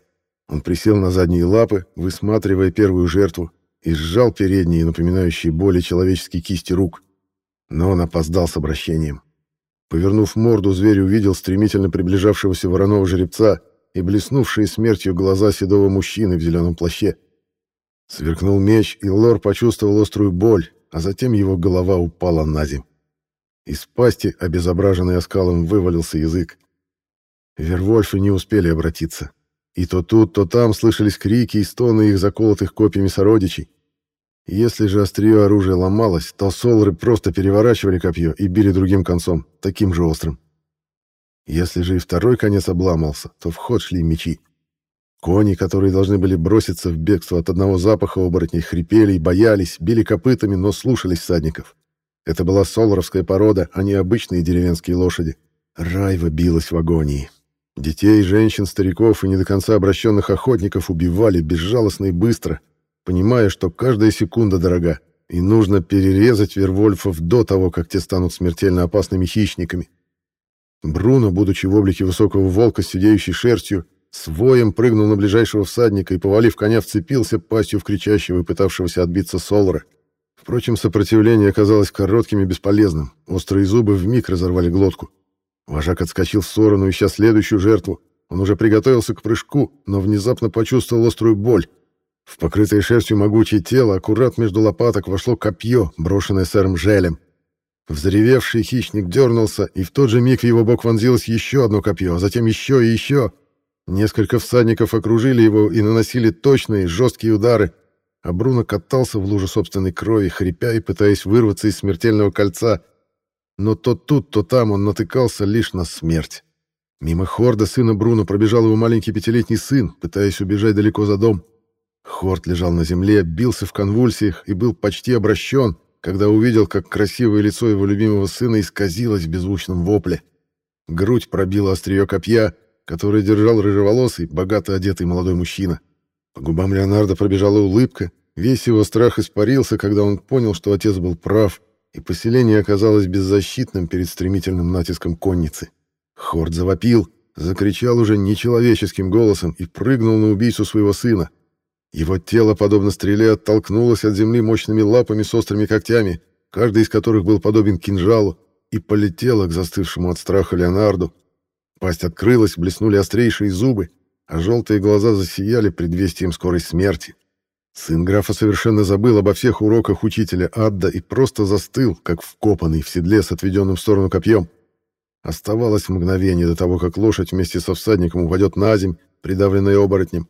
Он присел на задние лапы, высматривая первую жертву, и сжал передние, напоминающие более человеческие кисти рук. Но он опоздал с обращением. Повернув морду, зверь увидел стремительно приближавшегося вороного жеребца и блеснувшие смертью глаза седого мужчины в зеленом плаще. Сверкнул меч, и Лор почувствовал острую боль, а затем его голова упала на земь. Из пасти, обезображенной оскалом, вывалился язык. Вервольфы не успели обратиться. И то тут, то там слышались крики и стоны их заколотых копьями сородичей. Если же острие оружия ломалось, то солры просто переворачивали копье и били другим концом, таким же острым. Если же и второй конец обламался, то в ход шли мечи. Кони, которые должны были броситься в бегство от одного запаха оборотней, хрипели и боялись, били копытами, но слушались всадников. Это была солоровская порода, а не обычные деревенские лошади. Райва билась в агонии. Детей, женщин, стариков и не до конца обращенных охотников убивали безжалостно и быстро, понимая, что каждая секунда дорога, и нужно перерезать вервольфов до того, как те станут смертельно опасными хищниками. Бруно, будучи в облике высокого волка с сидеющей шерстью, с воем прыгнул на ближайшего всадника и, повалив коня, вцепился пастью в кричащего и пытавшегося отбиться Солора. Впрочем, сопротивление оказалось коротким и бесполезным. Острые зубы вмиг разорвали глотку. Вожак отскочил в сторону, ища следующую жертву. Он уже приготовился к прыжку, но внезапно почувствовал острую боль. В покрытое шерстью могучее тело аккурат между лопаток вошло копье, брошенное сэром Желем. Взревевший хищник дернулся, и в тот же миг в его бок вонзилось еще одно копье, а затем еще и еще. Несколько всадников окружили его и наносили точные, жесткие удары, а Бруно катался в луже собственной крови, хрипя и пытаясь вырваться из смертельного кольца. Но то тут, то там он натыкался лишь на смерть. Мимо Хорда сына Бруно пробежал его маленький пятилетний сын, пытаясь убежать далеко за дом. Хорд лежал на земле, бился в конвульсиях и был почти обращен, когда увидел, как красивое лицо его любимого сына исказилось в беззвучном вопле. Грудь пробила острие копья, которое держал рыжеволосый, богато одетый молодой мужчина. По губам Леонардо пробежала улыбка, весь его страх испарился, когда он понял, что отец был прав, и поселение оказалось беззащитным перед стремительным натиском конницы. Хорд завопил, закричал уже нечеловеческим голосом и прыгнул на убийцу своего сына. Его тело, подобно стреле, оттолкнулось от земли мощными лапами с острыми когтями, каждый из которых был подобен кинжалу, и полетело к застывшему от страха Леонарду. Пасть открылась, блеснули острейшие зубы, а желтые глаза засияли предвестием скорой смерти. Сын графа совершенно забыл обо всех уроках учителя Адда и просто застыл, как вкопанный в седле с отведенным в сторону копьем. Оставалось мгновение до того, как лошадь вместе со всадником упадет на земь, придавленная оборотнем.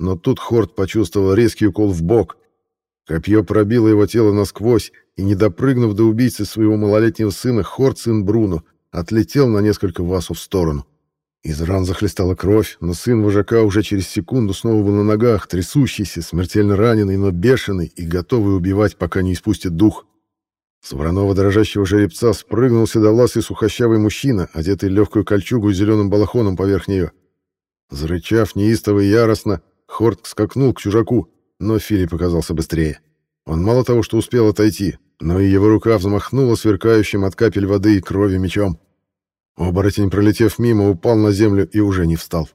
Но тут Хорд почувствовал резкий укол в бок. Копье пробило его тело насквозь, и, не допрыгнув до убийцы своего малолетнего сына, Хорд, сын Бруно, отлетел на несколько васов в сторону. Из ран захлестала кровь, но сын вожака уже через секунду снова был на ногах, трясущийся, смертельно раненый, но бешеный и готовый убивать, пока не испустит дух. С вороного дрожащего жеребца спрыгнул седовласый сухощавый мужчина, одетый в легкую кольчугу и зеленым балахоном поверх нее. Зарычав неистово и яростно, Хорт скакнул к чужаку, но Филипп оказался быстрее. Он мало того, что успел отойти, но и его рука взмахнула сверкающим от капель воды и крови мечом. Оборотень, пролетев мимо, упал на землю и уже не встал.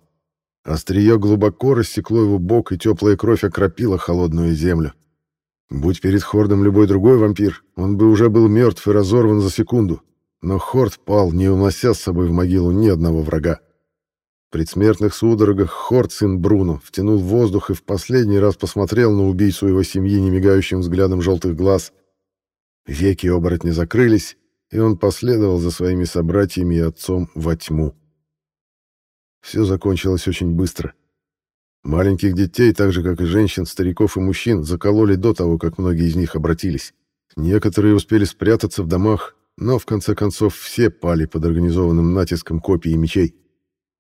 Острие глубоко рассекло его бок, и теплая кровь окропила холодную землю. Будь перед Хордом любой другой вампир, он бы уже был мертв и разорван за секунду. Но Хорд пал, не унося с собой в могилу ни одного врага предсмертных судорогах Хорт, сын Бруно, втянул воздух и в последний раз посмотрел на убийцу его семьи немигающим взглядом желтых глаз. Веки оборотня закрылись, и он последовал за своими собратьями и отцом во тьму. Все закончилось очень быстро. Маленьких детей, так же как и женщин, стариков и мужчин, закололи до того, как многие из них обратились. Некоторые успели спрятаться в домах, но в конце концов все пали под организованным натиском копий и мечей.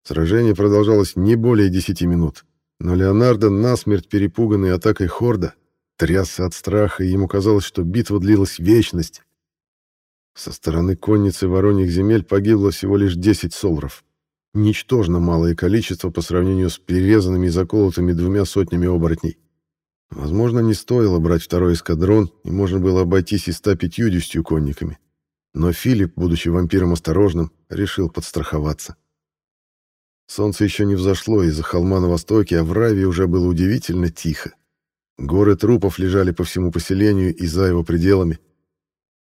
Сражение продолжалось не более десяти минут, но Леонардо, насмерть перепуганный атакой Хорда, трясся от страха, и ему казалось, что битва длилась вечность. Со стороны конницы Вороньих земель погибло всего лишь 10 солров. Ничтожно малое количество по сравнению с перерезанными и заколотыми двумя сотнями оборотней. Возможно, не стоило брать второй эскадрон, и можно было обойтись и 150 конниками. Но Филипп, будучи вампиром осторожным, решил подстраховаться. Солнце еще не взошло из-за холма на востоке, а в Раве уже было удивительно тихо. Горы трупов лежали по всему поселению и за его пределами.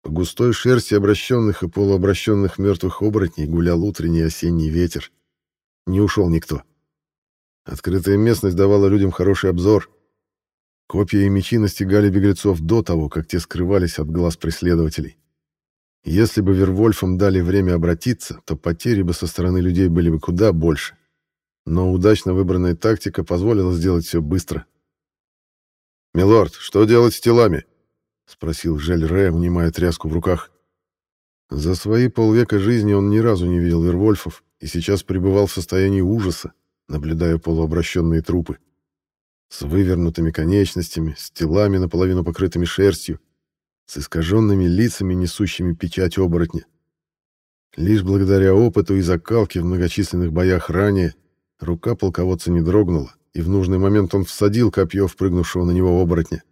По густой шерсти обращенных и полуобращенных мертвых оборотней гулял утренний осенний ветер. Не ушел никто. Открытая местность давала людям хороший обзор. Копья и мечи настигали беглецов до того, как те скрывались от глаз преследователей. Если бы Вервольфам дали время обратиться, то потери бы со стороны людей были бы куда больше. Но удачно выбранная тактика позволила сделать все быстро. «Милорд, что делать с телами?» — спросил Жель Ре, внимая тряску в руках. За свои полвека жизни он ни разу не видел Вервольфов и сейчас пребывал в состоянии ужаса, наблюдая полуобращенные трупы. С вывернутыми конечностями, с телами, наполовину покрытыми шерстью, с искаженными лицами, несущими печать оборотня. Лишь благодаря опыту и закалке в многочисленных боях ранее рука полководца не дрогнула, и в нужный момент он всадил копье впрыгнувшего на него оборотня.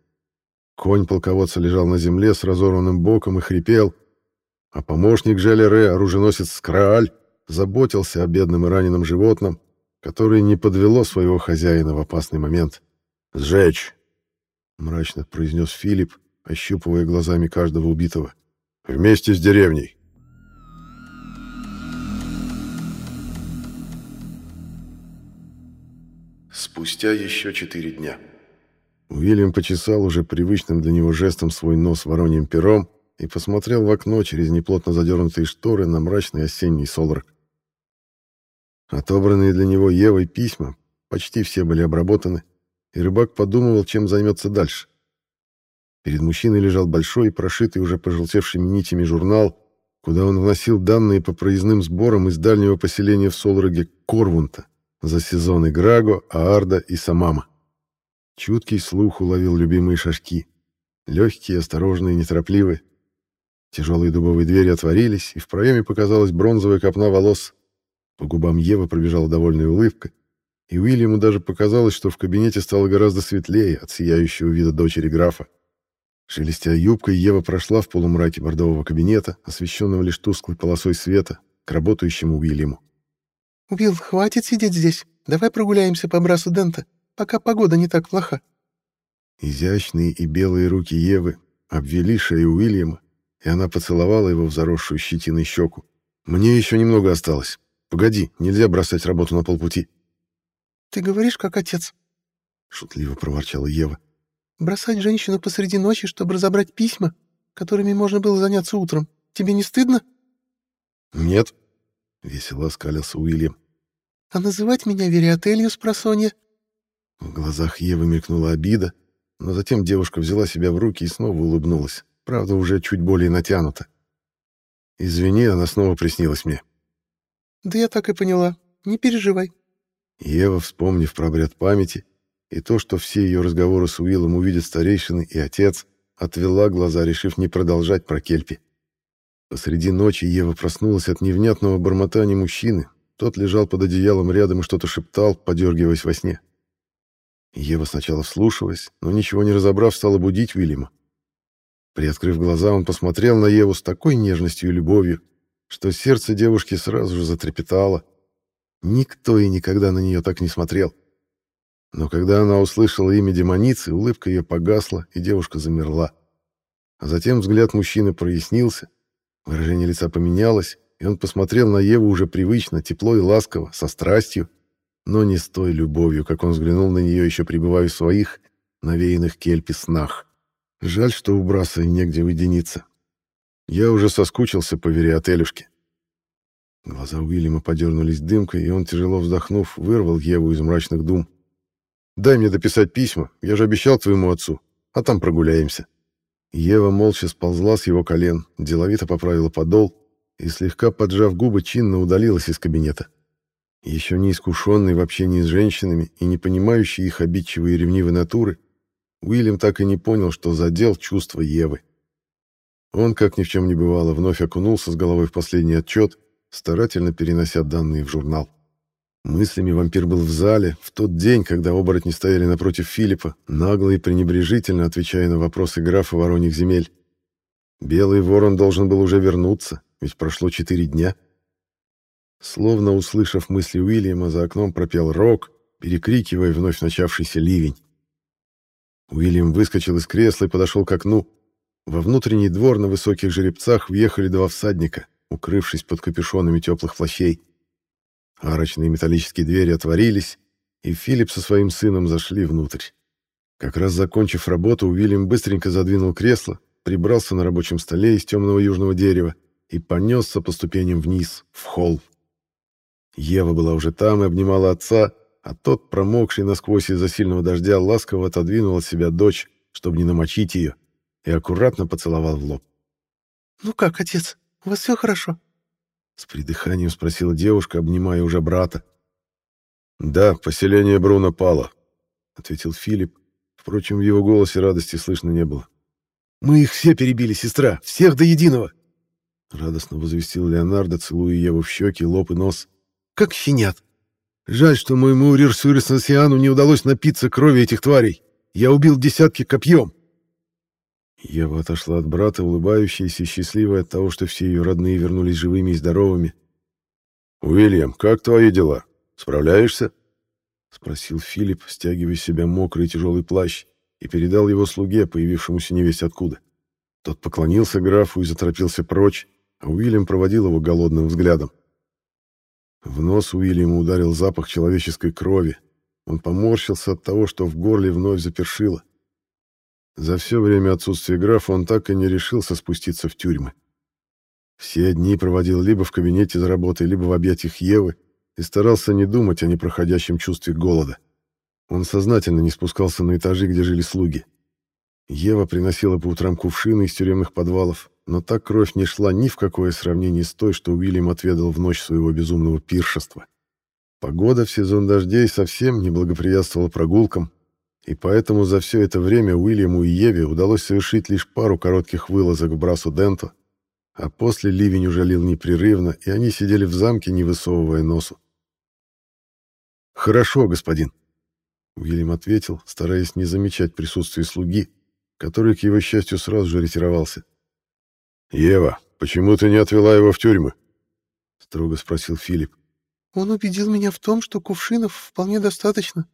Конь полководца лежал на земле с разорванным боком и хрипел, а помощник Желере, оруженосец Скрааль, заботился о бедном и раненом животном, которое не подвело своего хозяина в опасный момент. «Сжечь!» — мрачно произнес Филипп, ощупывая глазами каждого убитого. «Вместе с деревней». Спустя еще четыре дня. Уильям почесал уже привычным для него жестом свой нос вороньим пером и посмотрел в окно через неплотно задернутые шторы на мрачный осенний солрак. Отобранные для него Евой письма почти все были обработаны, и рыбак подумывал, чем займется дальше. Перед мужчиной лежал большой прошитый уже пожелтевшими нитями журнал, куда он вносил данные по проездным сборам из дальнего поселения в Солроге Корвунта за сезоны Граго, Аарда и Самама. Чуткий слух уловил любимые шажки. Легкие, осторожные, неторопливые. Тяжелые дубовые двери отворились, и в проеме показалась бронзовая копна волос. По губам Евы пробежала довольная улыбка, и Уильяму даже показалось, что в кабинете стало гораздо светлее от сияющего вида дочери графа. Шелестя юбкой, Ева прошла в полумраке бордового кабинета, освещенного лишь тусклой полосой света, к работающему Уильяму. «Уилл, хватит сидеть здесь. Давай прогуляемся по брасу Дента, пока погода не так плоха». Изящные и белые руки Евы обвели шею Уильяма, и она поцеловала его в заросшую щетиной щеку. «Мне еще немного осталось. Погоди, нельзя бросать работу на полпути». «Ты говоришь, как отец», — шутливо проворчала Ева. Бросать женщину посреди ночи, чтобы разобрать письма, которыми можно было заняться утром. Тебе не стыдно? Нет, весело оскалился Уильям. А называть меня Вериотелью с просонья? В глазах Евы мелькнула обида, но затем девушка взяла себя в руки и снова улыбнулась, правда, уже чуть более натянуто. Извини, она снова приснилась мне. Да я так и поняла. Не переживай. Ева, вспомнив про обряд памяти, и то, что все ее разговоры с Уиллом увидят старейшины и отец, отвела глаза, решив не продолжать про Кельпи. Посреди ночи Ева проснулась от невнятного бормотания мужчины. Тот лежал под одеялом рядом и что-то шептал, подергиваясь во сне. Ева сначала вслушалась, но ничего не разобрав, стала будить Уильяма. Приоткрыв глаза, он посмотрел на Еву с такой нежностью и любовью, что сердце девушки сразу же затрепетало. Никто и никогда на нее так не смотрел. Но когда она услышала имя демоницы, улыбка ее погасла, и девушка замерла. А затем взгляд мужчины прояснился, выражение лица поменялось, и он посмотрел на Еву уже привычно, тепло и ласково, со страстью, но не с той любовью, как он взглянул на нее, еще пребывая в своих навеянных кельпи снах. Жаль, что у Браса негде уединиться. Я уже соскучился по Вериотелюшке. Глаза Уильяма подернулись дымкой, и он, тяжело вздохнув, вырвал Еву из мрачных дум. Дай мне дописать письма, я же обещал твоему отцу, а там прогуляемся». Ева молча сползла с его колен, деловито поправила подол и, слегка поджав губы, чинно удалилась из кабинета. Еще не искушенный в общении с женщинами и не понимающий их обидчивой и ревнивой натуры, Уильям так и не понял, что задел чувства Евы. Он, как ни в чем не бывало, вновь окунулся с головой в последний отчет, старательно перенося данные в журнал. Мыслями вампир был в зале в тот день, когда оборотни стояли напротив Филиппа, нагло и пренебрежительно отвечая на вопросы графа Вороньих земель. Белый ворон должен был уже вернуться, ведь прошло четыре дня. Словно услышав мысли Уильяма, за окном пропел рок, перекрикивая вновь начавшийся ливень. Уильям выскочил из кресла и подошел к окну. Во внутренний двор на высоких жеребцах въехали два всадника, укрывшись под капюшонами теплых плащей. Арочные металлические двери отворились, и Филипп со своим сыном зашли внутрь. Как раз закончив работу, Уильям быстренько задвинул кресло, прибрался на рабочем столе из темного южного дерева и понесся по ступеням вниз, в холл. Ева была уже там и обнимала отца, а тот, промокший насквозь из-за сильного дождя, ласково отодвинул от себя дочь, чтобы не намочить ее, и аккуратно поцеловал в лоб. «Ну как, отец, у вас все хорошо?» С придыханием спросила девушка, обнимая уже брата. «Да, поселение Бруно пало», — ответил Филипп. Впрочем, в его голосе радости слышно не было. «Мы их все перебили, сестра, всех до единого!» Радостно возвестил Леонардо, целуя Еву в щеки, лоб и нос. «Как щенят! Жаль, что моему Рирсуэрсансиану не удалось напиться крови этих тварей. Я убил десятки копьем!» Ева отошла от брата, улыбающаяся и счастливая от того, что все ее родные вернулись живыми и здоровыми. «Уильям, как твои дела? Справляешься?» — спросил Филипп, стягивая с себя мокрый тяжелый плащ, и передал его слуге, появившемуся невесть откуда. Тот поклонился графу и заторопился прочь, а Уильям проводил его голодным взглядом. В нос Уильяму ударил запах человеческой крови. он поморщился от того, что в горле вновь запершило. За все время отсутствия графа он так и не решился спуститься в тюрьмы. Все дни проводил либо в кабинете за работой, либо в объятиях Евы и старался не думать о непроходящем чувстве голода. Он сознательно не спускался на этажи, где жили слуги. Ева приносила по утрам кувшины из тюремных подвалов, но так кровь не шла ни в какое сравнение с той, что Уильям отведал в ночь своего безумного пиршества. Погода в сезон дождей совсем не благоприятствовала прогулкам, и поэтому за все это время Уильяму и Еве удалось совершить лишь пару коротких вылазок в Брасу Денто, а после ливень уже лил непрерывно, и они сидели в замке, не высовывая носу. «Хорошо, господин», — Уильям ответил, стараясь не замечать присутствие слуги, который, к его счастью, сразу же ретировался. «Ева, почему ты не отвела его в тюрьмы?» — строго спросил Филипп. «Он убедил меня в том, что кувшинов вполне достаточно».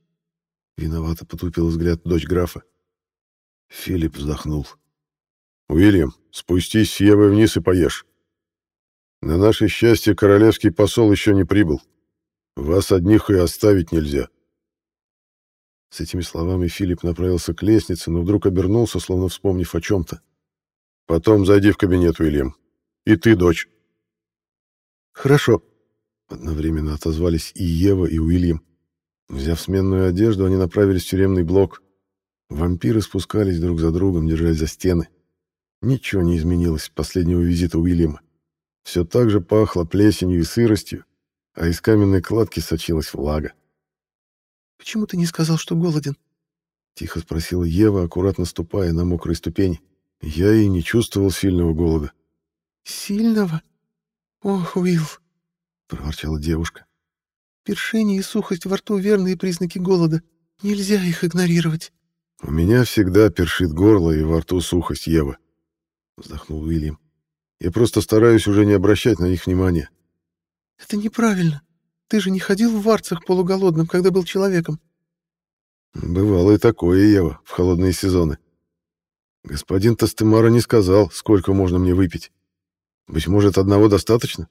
Виновато потупил взгляд дочь графа. Филипп вздохнул. «Уильям, спустись с Евой вниз и поешь. На наше счастье королевский посол еще не прибыл. Вас одних и оставить нельзя». С этими словами Филипп направился к лестнице, но вдруг обернулся, словно вспомнив о чем-то. «Потом зайди в кабинет, Уильям. И ты, дочь». «Хорошо», — одновременно отозвались и Ева, и Уильям. Взяв сменную одежду, они направились в тюремный блок. Вампиры спускались друг за другом, держась за стены. Ничего не изменилось с последнего визита Уильяма. Все так же пахло плесенью и сыростью, а из каменной кладки сочилась влага. «Почему ты не сказал, что голоден?» — тихо спросила Ева, аккуратно ступая на мокрой ступени. Я и не чувствовал сильного голода. «Сильного? Ох, Уилл!» — проворчала девушка. «Першение и сухость во рту — верные признаки голода. Нельзя их игнорировать». «У меня всегда першит горло и во рту сухость, Ева», — вздохнул Уильям. «Я просто стараюсь уже не обращать на них внимания». «Это неправильно. Ты же не ходил в варцах полуголодным, когда был человеком. Бывало и такое, Ева, в холодные сезоны. Господин Тастемара не сказал, сколько можно мне выпить. Быть может, одного достаточно?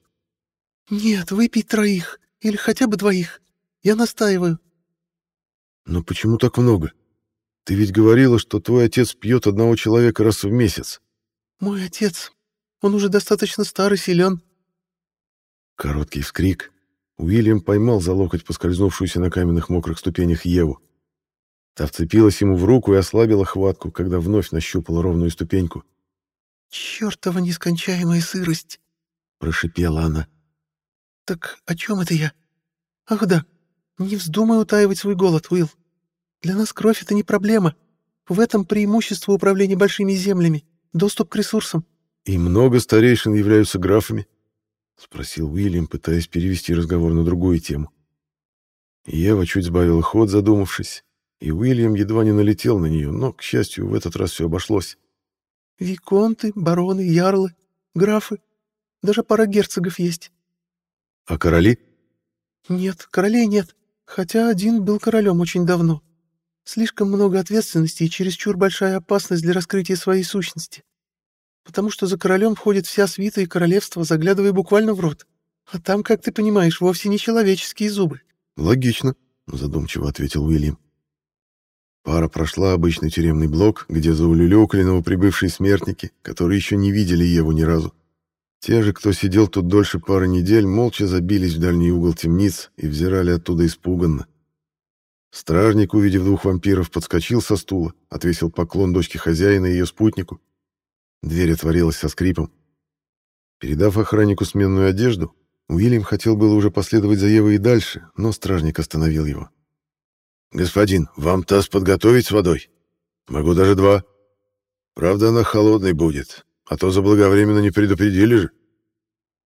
Нет, выпей троих, или хотя бы двоих. Я настаиваю. Но почему так много? Ты ведь говорила, что твой отец пьет одного человека раз в месяц. Мой отец, он уже достаточно стар и силен. Короткий вскрик, Уильям поймал за локоть поскользнувшуюся на каменных мокрых ступенях Еву. Та вцепилась ему в руку и ослабила хватку, когда вновь нащупала ровную ступеньку. «Чёртова нескончаемая сырость!» — прошипела она. «Так о чем это я? Ах да, не вздумай утаивать свой голод, Уилл. Для нас кровь — это не проблема. В этом преимущество управления большими землями, доступ к ресурсам». «И много старейшин являются графами?» — спросил Уильям, пытаясь перевести разговор на другую тему. Ева чуть сбавила ход, задумавшись, и Уильям едва не налетел на нее, но, к счастью, в этот раз все обошлось. «Виконты, бароны, ярлы, графы, даже пара герцогов есть». «А короли?» «Нет, королей нет, хотя один был королем очень давно. Слишком много ответственности и чересчур большая опасность для раскрытия своей сущности потому что за королем входит вся свита и королевство, заглядывая буквально в рот. А там, как ты понимаешь, вовсе не человеческие зубы». «Логично», — задумчиво ответил Уильям. Пара прошла обычный тюремный блок, где заулюлюкали новоприбывшие смертники, которые еще не видели Еву ни разу. Те же, кто сидел тут дольше пары недель, молча забились в дальний угол темниц и взирали оттуда испуганно. Стражник, увидев двух вампиров, подскочил со стула, отвесил поклон дочке хозяина и ее спутнику Дверь отворилась со скрипом. Передав охраннику сменную одежду, Уильям хотел было уже последовать за Евой и дальше, но стражник остановил его. «Господин, вам таз подготовить с водой? Могу даже два. Правда, она холодной будет, а то заблаговременно не предупредили же?»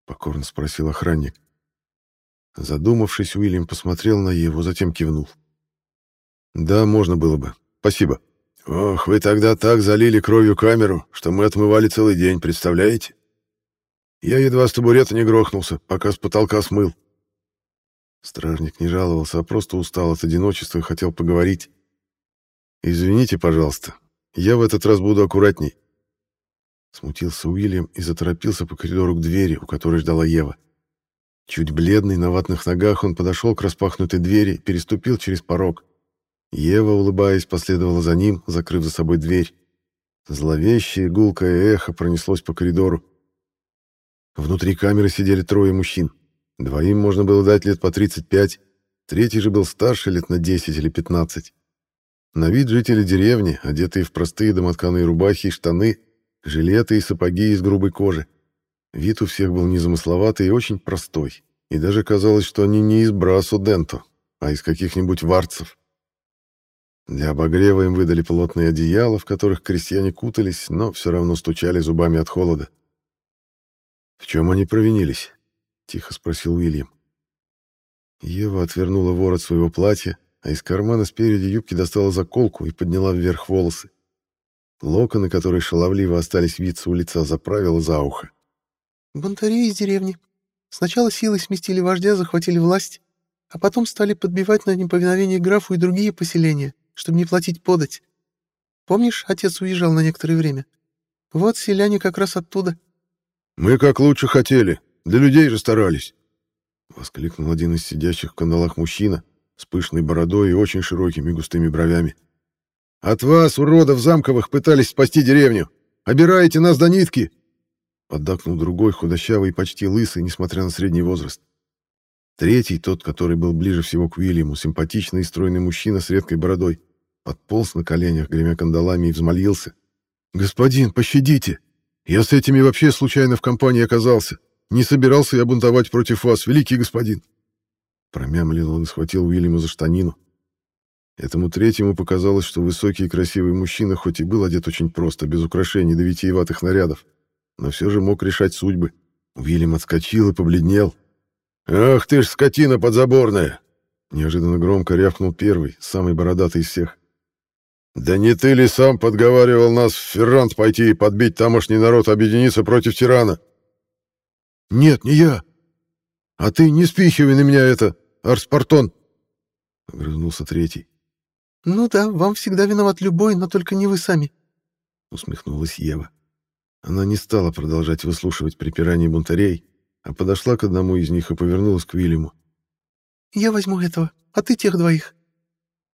Покорно спросил охранник. Задумавшись, Уильям посмотрел на Еву, затем кивнул. «Да, можно было бы. Спасибо». Ох, вы тогда так залили кровью камеру, что мы отмывали целый день, представляете? Я едва с табурета не грохнулся, пока с потолка смыл. Стражник не жаловался, а просто устал от одиночества и хотел поговорить. «Извините, пожалуйста, я в этот раз буду аккуратней». Смутился Уильям и заторопился по коридору к двери, у которой ждала Ева. Чуть бледный, на ватных ногах, он подошел к распахнутой двери, переступил через порог. Ева, улыбаясь, последовала за ним, закрыв за собой дверь. Зловещее гулкое эхо пронеслось по коридору. Внутри камеры сидели трое мужчин. Двоим можно было дать лет по 35, третий же был старше лет на 10 или 15. На вид жители деревни, одетые в простые домотканые рубахи и штаны, жилеты и сапоги из грубой кожи. Вид у всех был незамысловатый и очень простой. И даже казалось, что они не из Брасу Денто, а из каких-нибудь варцев. Для обогрева им выдали плотные одеяла, в которых крестьяне кутались, но все равно стучали зубами от холода. «В чем они провинились?» — тихо спросил Уильям. Ева отвернула ворот своего платья, а из кармана спереди юбки достала заколку и подняла вверх волосы. Локоны, которые шаловливо остались виться у лица, заправила за ухо. «Бунтари из деревни. Сначала силой сместили вождя, захватили власть, а потом стали подбивать на неповиновение графу и другие поселения, чтобы не платить подать. Помнишь, отец уезжал на некоторое время? Вот селяне как раз оттуда». «Мы как лучше хотели. Для людей же старались», — воскликнул один из сидящих в кандалах мужчина, с пышной бородой и очень широкими густыми бровями. «От вас, уродов замковых, пытались спасти деревню! Обираете нас до нитки!» Поддакнул другой, худощавый почти лысый, несмотря на средний возраст. Третий, тот, который был ближе всего к Уильяму, симпатичный и стройный мужчина с редкой бородой, подполз на коленях, гремя кандалами, и взмолился. «Господин, пощадите! Я с этими вообще случайно в компании оказался. Не собирался я бунтовать против вас, великий господин!» Промямлил он и схватил Уильяма за штанину. Этому третьему показалось, что высокий и красивый мужчина хоть и был одет очень просто, без украшений до витиеватых нарядов, но все же мог решать судьбы. Уильям отскочил и побледнел. «Ах ты ж скотина подзаборная!» Неожиданно громко рявкнул первый, самый бородатый из всех. «Да не ты ли сам подговаривал нас в Феррант пойти и подбить тамошний народ объединиться против тирана?» «Нет, не я. А ты не спихивай на меня это, Арспартон!» — огрызнулся третий. «Ну да, вам всегда виноват любой, но только не вы сами», — усмехнулась Ева. Она не стала продолжать выслушивать припирание бунтарей, а подошла к одному из них и повернулась к Вильяму. «Я возьму этого, а ты тех двоих.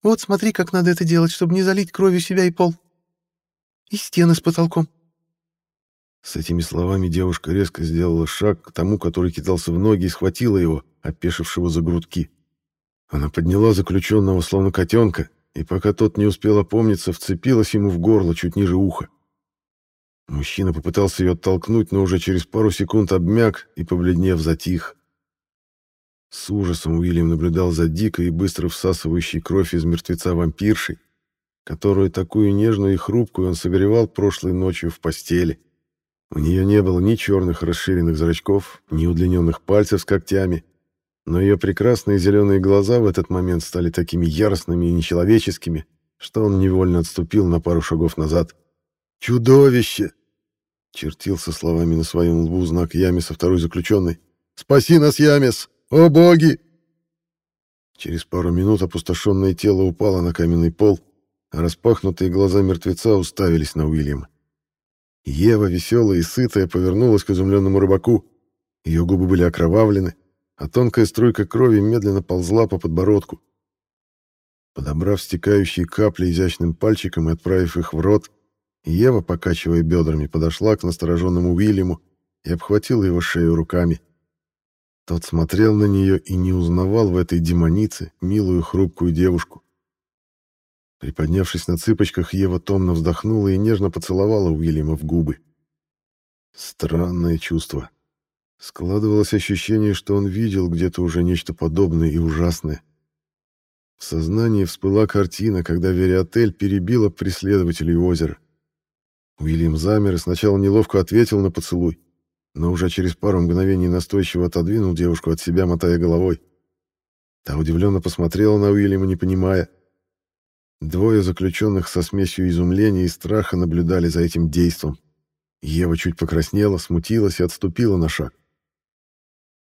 Вот смотри, как надо это делать, чтобы не залить кровью себя и пол. И стены с потолком». С этими словами девушка резко сделала шаг к тому, который кидался в ноги, и схватила его, опешившего за грудки. Она подняла заключенного, словно котенка, и пока тот не успел опомниться, вцепилась ему в горло чуть ниже уха. Мужчина попытался ее оттолкнуть, но уже через пару секунд обмяк и, побледнев, затих. С ужасом Уильям наблюдал за дикой и быстро всасывающей кровь из мертвеца вампиршей, которую такую нежную и хрупкую он согревал прошлой ночью в постели. У нее не было ни черных расширенных зрачков, ни удлиненных пальцев с когтями, но ее прекрасные зеленые глаза в этот момент стали такими яростными и нечеловеческими, что он невольно отступил на пару шагов назад. «Чудовище!» — чертился словами на своем лбу знак Ямиса второй заключенный. «Спаси нас, Ямис! О боги!» Через пару минут опустошенное тело упало на каменный пол, а распахнутые глаза мертвеца уставились на Уильяма. Ева, веселая и сытая, повернулась к изумленному рыбаку. Ее губы были окровавлены, а тонкая струйка крови медленно ползла по подбородку. Подобрав стекающие капли изящным пальчиком и отправив их в рот, Ева, покачивая бедрами, подошла к настороженному Уильяму и обхватила его шею руками. Тот смотрел на нее и не узнавал в этой демонице милую хрупкую девушку. Приподнявшись на цыпочках, Ева томно вздохнула и нежно поцеловала Уильяма в губы. Странное чувство. Складывалось ощущение, что он видел где-то уже нечто подобное и ужасное. В сознании всплыла картина, когда Вериотель перебила преследователей озера. Уильям замер и сначала неловко ответил на поцелуй, но уже через пару мгновений настойчиво отодвинул девушку от себя, мотая головой. Та удивленно посмотрела на Уильяма, не понимая — Двое заключенных со смесью изумления и страха наблюдали за этим действом. Ева чуть покраснела, смутилась и отступила на шаг.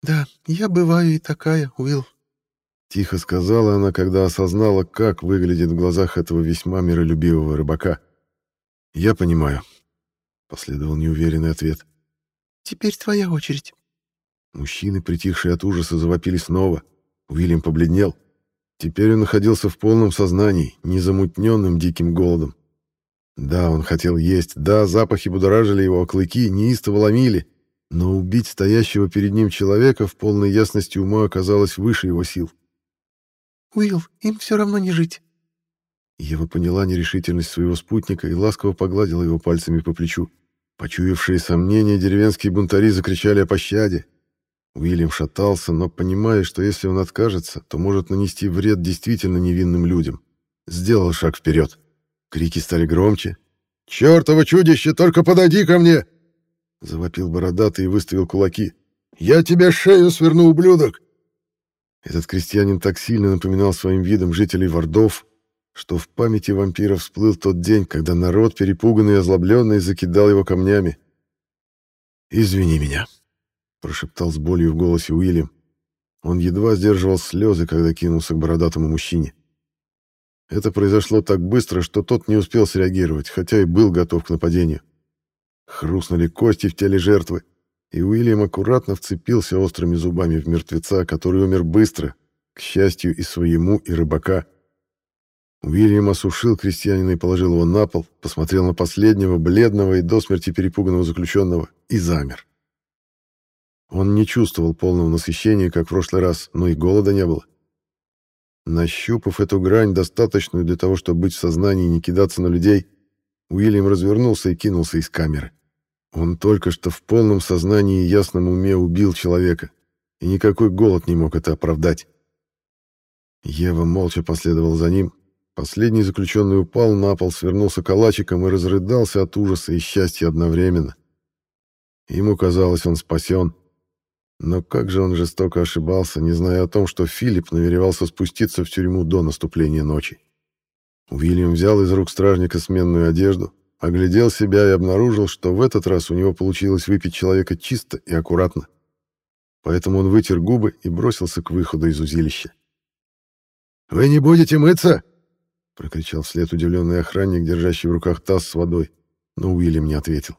«Да, я бываю и такая, Уилл», — тихо сказала она, когда осознала, как выглядит в глазах этого весьма миролюбивого рыбака. «Я понимаю», — последовал неуверенный ответ. «Теперь твоя очередь». Мужчины, притихшие от ужаса, завопили снова. Уильям побледнел. Теперь он находился в полном сознании, незамутненным диким голодом. Да, он хотел есть, да, запахи будоражили его, а клыки неистово ломили, но убить стоящего перед ним человека в полной ясности ума оказалось выше его сил. «Уилл, им все равно не жить». Ева поняла нерешительность своего спутника и ласково погладила его пальцами по плечу. Почуявшие сомнения, деревенские бунтари закричали о пощаде. Уильям шатался, но, понимая, что если он откажется, то может нанести вред действительно невинным людям, сделал шаг вперед. Крики стали громче. «Чёртово чудище, только подойди ко мне!» Завопил бородатый и выставил кулаки. «Я тебе шею сверну, ублюдок!» Этот крестьянин так сильно напоминал своим видом жителей Вардов, что в памяти вампира всплыл тот день, когда народ, перепуганный и озлобленный, закидал его камнями. «Извини меня», — прошептал с болью в голосе Уильям. Он едва сдерживал слезы, когда кинулся к бородатому мужчине. Это произошло так быстро, что тот не успел среагировать, хотя и был готов к нападению. Хрустнули кости в теле жертвы, и Уильям аккуратно вцепился острыми зубами в мертвеца, который умер быстро, к счастью и своему, и рыбака. Уильям осушил крестьянина и положил его на пол, посмотрел на последнего, бледного и до смерти перепуганного заключенного, и замер. Он не чувствовал полного насыщения, как в прошлый раз, но и голода не было. Нащупав эту грань, достаточную для того, чтобы быть в сознании и не кидаться на людей, Уильям развернулся и кинулся из камеры. Он только что в полном сознании и ясном уме убил человека, и никакой голод не мог это оправдать. Ева молча последовал за ним, Последний заключенный упал на пол, свернулся калачиком и разрыдался от ужаса и счастья одновременно. Ему казалось, он спасен. Но как же он жестоко ошибался, не зная о том, что Филипп намеревался спуститься в тюрьму до наступления ночи. Уильям взял из рук стражника сменную одежду, оглядел себя и обнаружил, что в этот раз у него получилось выпить человека чисто и аккуратно. Поэтому он вытер губы и бросился к выходу из узилища. «Вы не будете мыться?» прокричал вслед удивленный охранник, держащий в руках таз с водой, но Уильям не ответил.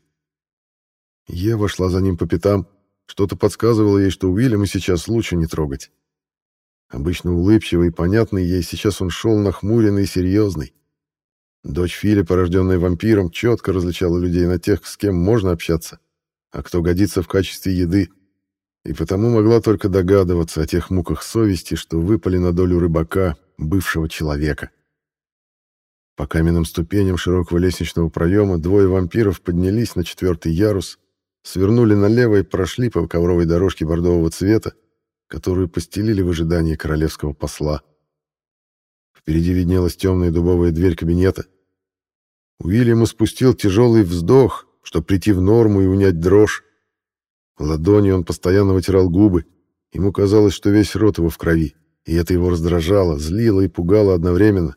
Ева шла за ним по пятам, что-то подсказывало ей, что Уильяма сейчас лучше не трогать. Обычно улыбчивый и понятный ей, сейчас он шел нахмуренный и серьезный. Дочь Филиппа, рожденная вампиром, четко различала людей на тех, с кем можно общаться, а кто годится в качестве еды, и потому могла только догадываться о тех муках совести, что выпали на долю рыбака, бывшего человека. По каменным ступеням широкого лестничного проема двое вампиров поднялись на четвертый ярус, свернули налево и прошли по ковровой дорожке бордового цвета, которую постелили в ожидании королевского посла. Впереди виднелась темная дубовая дверь кабинета. Уильям спустил тяжелый вздох, чтобы прийти в норму и унять дрожь. Ладонью он постоянно вытирал губы. Ему казалось, что весь рот его в крови, и это его раздражало, злило и пугало одновременно.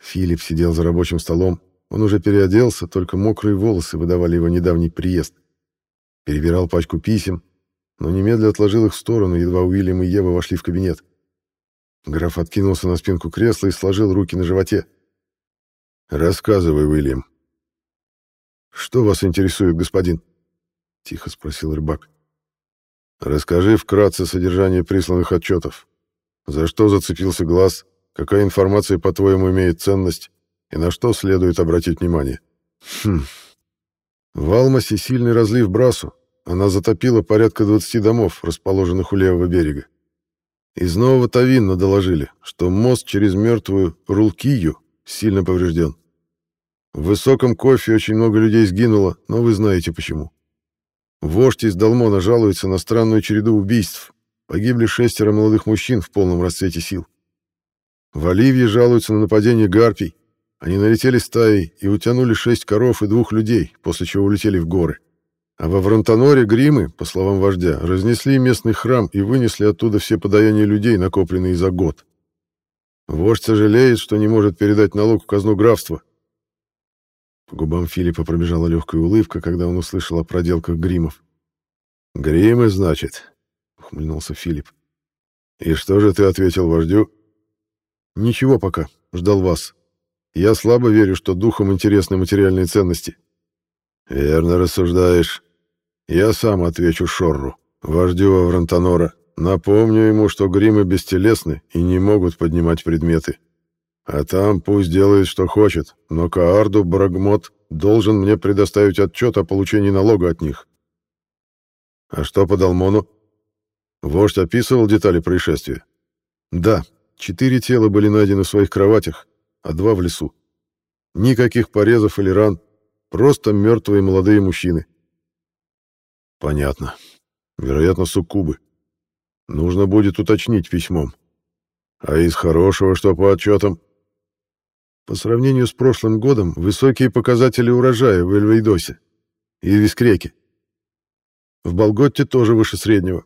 Филипп сидел за рабочим столом. Он уже переоделся, только мокрые волосы выдавали его недавний приезд. Перебирал пачку писем, но немедленно отложил их в сторону, едва Уильям и Ева вошли в кабинет. Граф откинулся на спинку кресла и сложил руки на животе. «Рассказывай, Уильям». «Что вас интересует, господин?» — тихо спросил рыбак. «Расскажи вкратце содержание присланных отчетов. За что зацепился глаз, Какая информация, по-твоему, имеет ценность и на что следует обратить внимание? Хм. В Алмасе сильный разлив брасу. Она затопила порядка 20 домов, расположенных у левого берега. Из Нового Тавинна доложили, что мост через мертвую Рулкию сильно поврежден. В высоком кофе очень много людей сгинуло, но вы знаете почему. Вождь из Далмона жалуется на странную череду убийств. Погибли шестеро молодых мужчин в полном расцвете сил. В Оливье жалуются на нападение гарпий. Они налетели стаей и утянули шесть коров и двух людей, после чего улетели в горы. А во Врантаноре гримы, по словам вождя, разнесли местный храм и вынесли оттуда все подаяния людей, накопленные за год. Вождь сожалеет, что не может передать налог в казну графства. По губам Филиппа пробежала легкая улыбка, когда он услышал о проделках гримов. «Гримы, значит?» — ухмыльнулся Филипп. «И что же ты ответил вождю?» Ничего пока. Ждал вас. Я слабо верю, что духом интересны материальные ценности. Верно рассуждаешь. Я сам отвечу Шорру. вождю Аврантонора, напомню ему, что гримы бестелесны и не могут поднимать предметы. А там пусть делает, что хочет, но Каарду Брагмот должен мне предоставить отчет о получении налога от них. А что по Далмону? Вождь описывал детали происшествия? Да, четыре тела были найдены в своих кроватях, а два в лесу. Никаких порезов или ран, просто мертвые молодые мужчины. Понятно. Вероятно, суккубы. Нужно будет уточнить письмом. А из хорошего что по отчетам? По сравнению с прошлым годом, высокие показатели урожая в Эльвейдосе и Вискреке. В Болготте тоже выше среднего.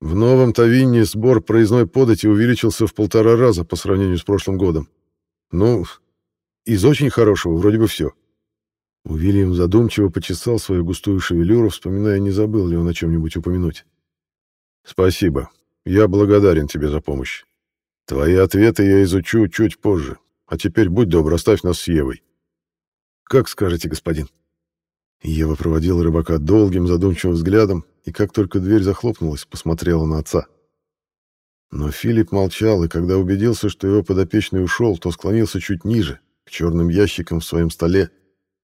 В Новом Тавинне сбор проездной подати увеличился в полтора раза по сравнению с прошлым годом. Ну, из очень хорошего вроде бы все. Уильям задумчиво почесал свою густую шевелюру, вспоминая, не забыл ли он о чем-нибудь упомянуть. «Спасибо. Я благодарен тебе за помощь. Твои ответы я изучу чуть позже. А теперь будь добр, оставь нас с Евой». «Как скажете, господин». Ева проводила рыбака долгим задумчивым взглядом, и как только дверь захлопнулась, посмотрела на отца. Но Филипп молчал, и когда убедился, что его подопечный ушел, то склонился чуть ниже, к черным ящикам в своем столе,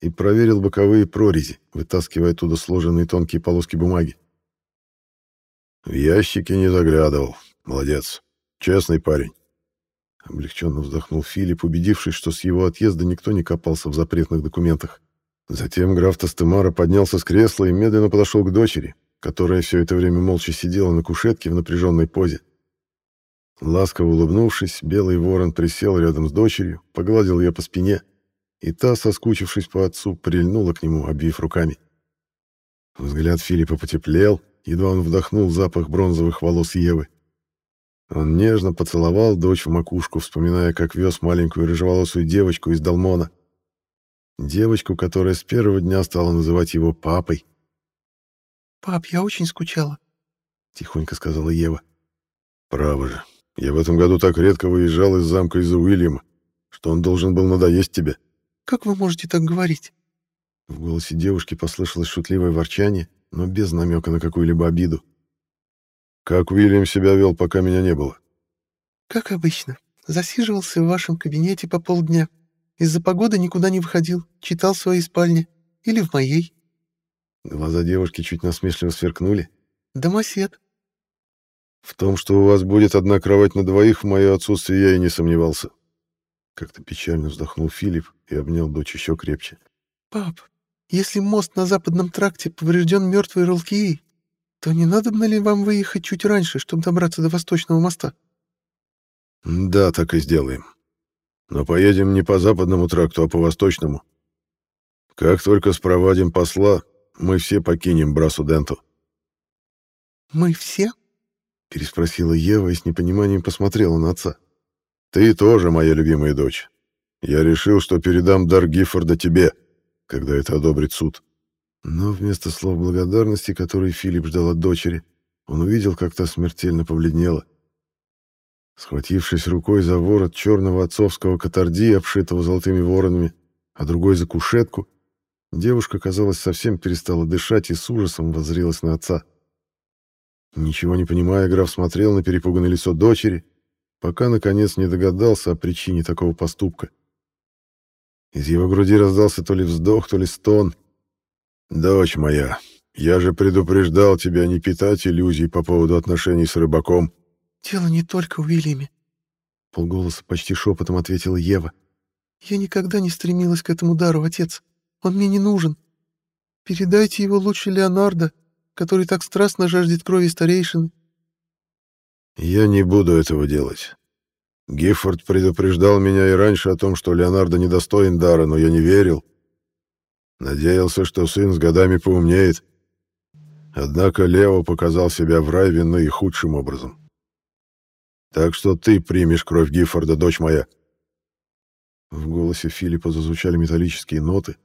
и проверил боковые прорези, вытаскивая оттуда сложенные тонкие полоски бумаги. «В ящики не заглядывал. Молодец. Честный парень». Облегченно вздохнул Филипп, убедившись, что с его отъезда никто не копался в запретных документах. Затем граф Тастемара поднялся с кресла и медленно подошел к дочери, которая все это время молча сидела на кушетке в напряженной позе. Ласково улыбнувшись, белый ворон присел рядом с дочерью, погладил ее по спине, и та, соскучившись по отцу, прильнула к нему, обвив руками. Взгляд Филиппа потеплел, едва он вдохнул запах бронзовых волос Евы. Он нежно поцеловал дочь в макушку, вспоминая, как вез маленькую рыжеволосую девочку из Далмона, Девочку, которая с первого дня стала называть его папой. «Пап, я очень скучала», — тихонько сказала Ева. «Право же. Я в этом году так редко выезжал из замка из-за Уильяма, что он должен был надоесть тебе». «Как вы можете так говорить?» В голосе девушки послышалось шутливое ворчание, но без намека на какую-либо обиду. «Как Уильям себя вел, пока меня не было?» «Как обычно. Засиживался в вашем кабинете по полдня, из-за погоды никуда не выходил, читал в своей спальне. Или в моей. Глаза девушки чуть насмешливо сверкнули. Домосед. В том, что у вас будет одна кровать на двоих, в мое отсутствие я и не сомневался. Как-то печально вздохнул Филипп и обнял дочь еще крепче. Пап, если мост на западном тракте поврежден мертвой Ролкией, то не надо ли вам выехать чуть раньше, чтобы добраться до восточного моста? Да, так и сделаем. Но поедем не по западному тракту, а по восточному. Как только спровадим посла, мы все покинем Брасу-Денту». «Мы все?» — переспросила Ева и с непониманием посмотрела на отца. «Ты тоже моя любимая дочь. Я решил, что передам дар Гиффорда тебе, когда это одобрит суд». Но вместо слов благодарности, которые Филипп ждал от дочери, он увидел, как та смертельно побледнела. Схватившись рукой за ворот черного отцовского катарди, обшитого золотыми воронами, а другой за кушетку, девушка, казалось, совсем перестала дышать и с ужасом воззрелась на отца. Ничего не понимая, граф смотрел на перепуганное лицо дочери, пока, наконец, не догадался о причине такого поступка. Из его груди раздался то ли вздох, то ли стон. «Дочь моя, я же предупреждал тебя не питать иллюзий по поводу отношений с рыбаком. «Дело не только в Уильяме», — полголоса почти шепотом ответила Ева. «Я никогда не стремилась к этому дару, отец. Он мне не нужен. Передайте его лучше Леонардо, который так страстно жаждет крови старейшины». «Я не буду этого делать. Гиффорд предупреждал меня и раньше о том, что Леонардо недостоин дара, но я не верил. Надеялся, что сын с годами поумнеет. Однако Лео показал себя в Райве наихудшим образом. Так что ты примешь кровь Гиффорда, дочь моя. В голосе Филиппа зазвучали металлические ноты.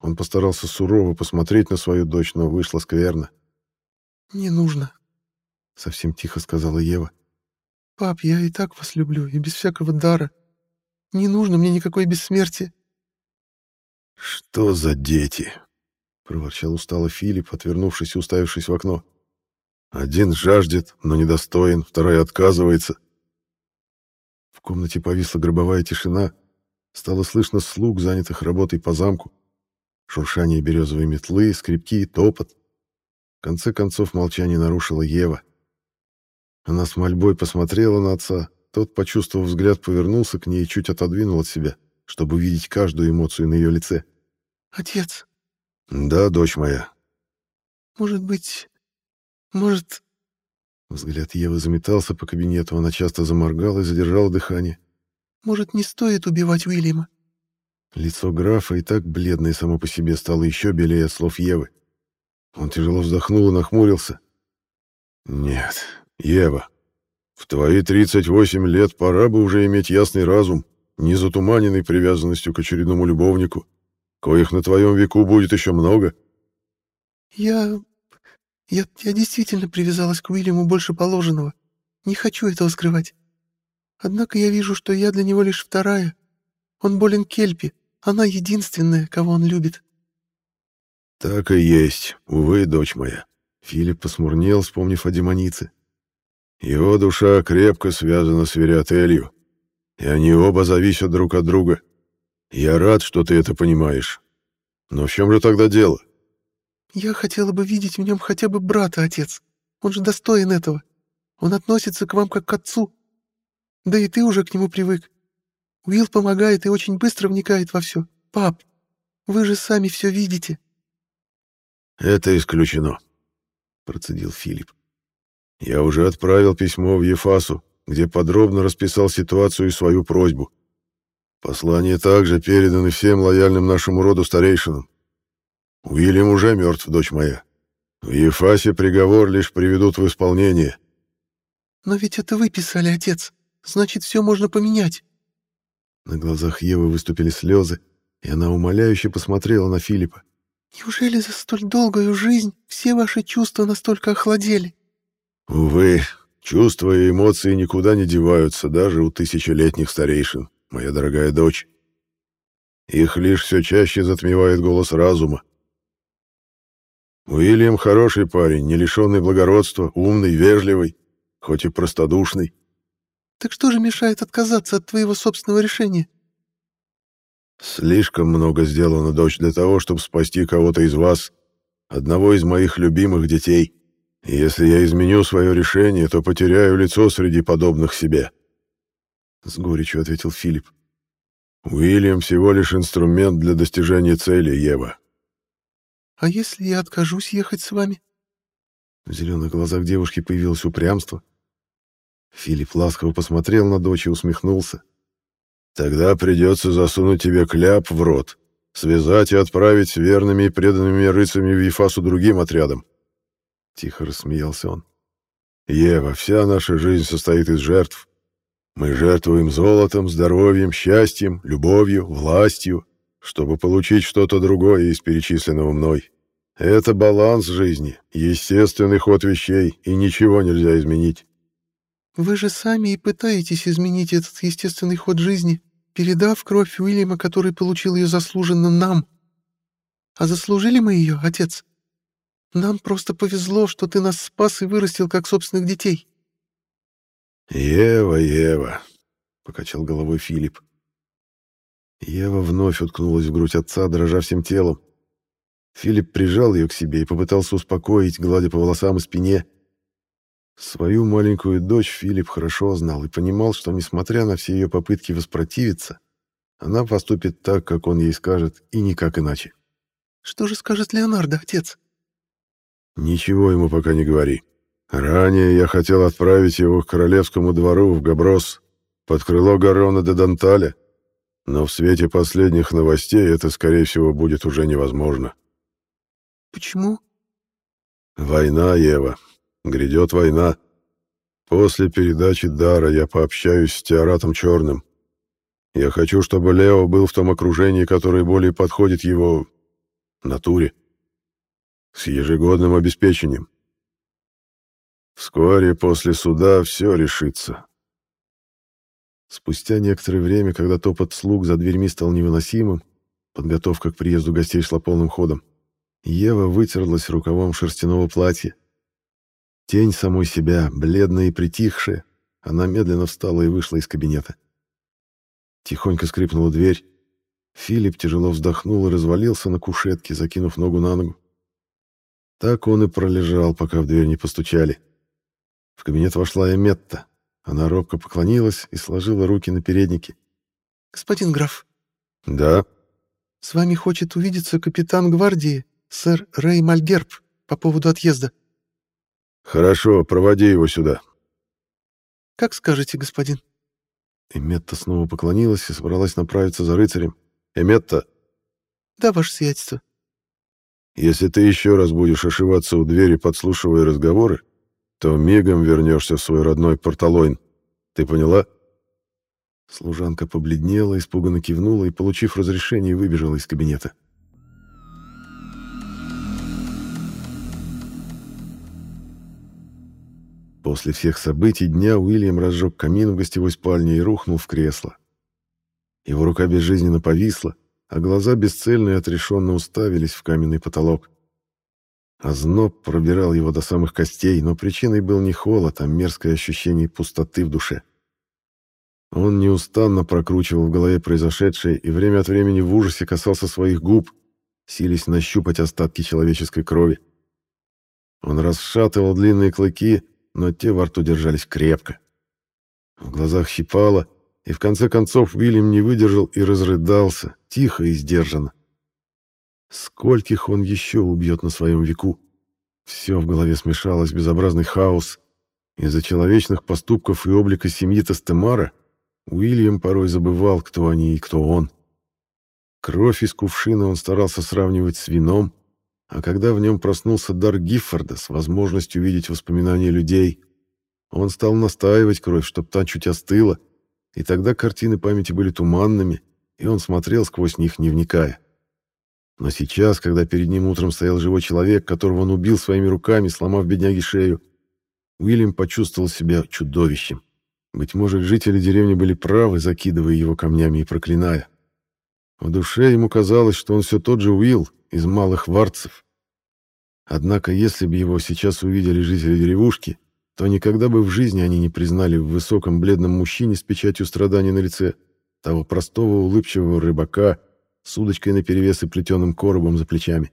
Он постарался сурово посмотреть на свою дочь, но вышло скверно. «Не нужно», — совсем тихо сказала Ева. «Пап, я и так вас люблю, и без всякого дара. Не нужно мне никакой бессмертия». «Что за дети?» — проворчал устало Филипп, отвернувшись и уставившись в окно. Один жаждет, но недостоин, второй отказывается. В комнате повисла гробовая тишина. Стало слышно слуг, занятых работой по замку. Шуршание березовой метлы, скрипки и топот. В конце концов молчание нарушила Ева. Она с мольбой посмотрела на отца. Тот, почувствовав взгляд, повернулся к ней и чуть отодвинул от себя, чтобы увидеть каждую эмоцию на ее лице. «Отец!» «Да, дочь моя». «Может быть... Может...» Взгляд Евы заметался по кабинету, она часто заморгала и задержала дыхание. «Может, не стоит убивать Уильяма?» Лицо графа и так бледное само по себе стало еще белее от слов Евы. Он тяжело вздохнул и нахмурился. «Нет, Ева, в твои 38 лет пора бы уже иметь ясный разум, не затуманенный привязанностью к очередному любовнику, коих на твоем веку будет еще много». «Я... я... я действительно привязалась к Уильяму больше положенного. Не хочу этого скрывать. Однако я вижу, что я для него лишь вторая. Он болен Кельпи, она единственная, кого он любит». «Так и есть, увы, дочь моя». Филипп посмурнел, вспомнив о демонице. «Его душа крепко связана с Вериотелью, и они оба зависят друг от друга. Я рад, что ты это понимаешь. Но в чем же тогда дело?» «Я хотела бы видеть в нем хотя бы брата, отец. Он же достоин этого. Он относится к вам как к отцу. Да и ты уже к нему привык. Уилл помогает и очень быстро вникает во все. Пап, вы же сами все видите». «Это исключено», — процедил Филипп. «Я уже отправил письмо в Ефасу, где подробно расписал ситуацию и свою просьбу. Послания также переданы всем лояльным нашему роду старейшинам. Уильям уже мертв, дочь моя. В Ефасе приговор лишь приведут в исполнение». «Но ведь это вы писали, отец. Значит, все можно поменять». На глазах Евы выступили слезы, и она умоляюще посмотрела на Филиппа. Неужели за столь долгую жизнь все ваши чувства настолько охладели? Увы, чувства и эмоции никуда не деваются даже у тысячелетних старейшин, моя дорогая дочь. Их лишь все чаще затмевает голос разума. Уильям хороший парень, не лишенный благородства, умный, вежливый, хоть и простодушный. Так что же мешает отказаться от твоего собственного решения? Слишком много сделано, дочь, для того, чтобы спасти кого-то из вас, одного из моих любимых детей. Если я изменю свое решение, то потеряю лицо среди подобных себе. С горечью ответил Филипп. Уильям всего лишь инструмент для достижения цели, Ева. А если я откажусь ехать с вами? В зеленых глазах девушки появилось упрямство. Филипп ласково посмотрел на дочь и усмехнулся. Тогда придется засунуть тебе кляп в рот, связать и отправить верными и преданными рыцарями в Ефасу другим отрядом. Тихо рассмеялся он. Ева, вся наша жизнь состоит из жертв. Мы жертвуем золотом, здоровьем, счастьем, любовью, властью, чтобы получить что-то другое из перечисленного мной. Это баланс жизни, естественный ход вещей, и ничего нельзя изменить. Вы же сами и пытаетесь изменить этот естественный ход жизни, передав кровь Уильяма, который получил ее заслуженно нам. А заслужили мы ее, отец? Нам просто повезло, что ты нас спас и вырастил как собственных детей. Ева, Ева, покачал головой Филипп. Ева вновь уткнулась в грудь отца, дрожа всем телом. Филипп прижал ее к себе и попытался успокоить, гладя по волосам и спине. Свою маленькую дочь Филипп хорошо знал и понимал, что, несмотря на все ее попытки воспротивиться, она поступит так, как он ей скажет, и никак иначе. «Что же скажет Леонардо, отец?» «Ничего ему пока не говори. Ранее я хотел отправить его к королевскому двору в Габрос, под крыло Гарона де Данталя, но в свете последних новостей это, скорее всего, будет уже невозможно». «Почему?» «Война, Ева. Грядет война. После передачи дара я пообщаюсь с Теоратом Черным. Я хочу, чтобы Лео был в том окружении, которое более подходит его натуре. С ежегодным обеспечением. Вскоре после суда все решится. Спустя некоторое время, когда топот слуг за дверьми стал невыносимым, подготовка к приезду гостей шла полным ходом, Ева вытерлась рукавом шерстяного платья. Тень самой себя, бледная и притихшая, она медленно встала и вышла из кабинета. Тихонько скрипнула дверь. Филипп тяжело вздохнул и развалился на кушетке, закинув ногу на ногу. Так он и пролежал, пока в дверь не постучали. В кабинет вошла Эметта. Она робко поклонилась и сложила руки на переднике. «Господин граф». «Да». «С вами хочет увидеться капитан гвардии, сэр Рэй Мальгерб, по поводу отъезда». «Хорошо, проводи его сюда». «Как скажете, господин». Эметта снова поклонилась и собралась направиться за рыцарем. «Эметта!» «Да, ваше сиятельство». «Если ты еще раз будешь ошиваться у двери, подслушивая разговоры, то мигом вернешься в свой родной Порталойн. Ты поняла?» Служанка побледнела, испуганно кивнула и, получив разрешение, выбежала из кабинета. После всех событий дня Уильям разжег камин в гостевой спальне и рухнул в кресло. Его рука безжизненно повисла, а глаза бесцельно и отрешенно уставились в каменный потолок. Озноб пробирал его до самых костей, но причиной был не холод, а мерзкое ощущение пустоты в душе. Он неустанно прокручивал в голове произошедшее и время от времени в ужасе касался своих губ, силясь нащупать остатки человеческой крови. Он расшатывал длинные клыки, но те во рту держались крепко. В глазах щипало, и в конце концов Уильям не выдержал и разрыдался, тихо и сдержанно. Скольких он еще убьет на своем веку? Все в голове смешалось, безобразный хаос. Из-за человечных поступков и облика семьи Тастемара Уильям порой забывал, кто они и кто он. Кровь из кувшина он старался сравнивать с вином, а когда в нем проснулся дар Гиффорда с возможностью видеть воспоминания людей, он стал настаивать кровь, чтоб та чуть остыла, и тогда картины памяти были туманными, и он смотрел сквозь них, не вникая. Но сейчас, когда перед ним утром стоял живой человек, которого он убил своими руками, сломав бедняге шею, Уильям почувствовал себя чудовищем. Быть может, жители деревни были правы, закидывая его камнями и проклиная. В душе ему казалось, что он все тот же Уилл, из малых варцев. Однако, если бы его сейчас увидели жители деревушки, то никогда бы в жизни они не признали в высоком бледном мужчине с печатью страданий на лице того простого улыбчивого рыбака с удочкой наперевес и плетеным коробом за плечами.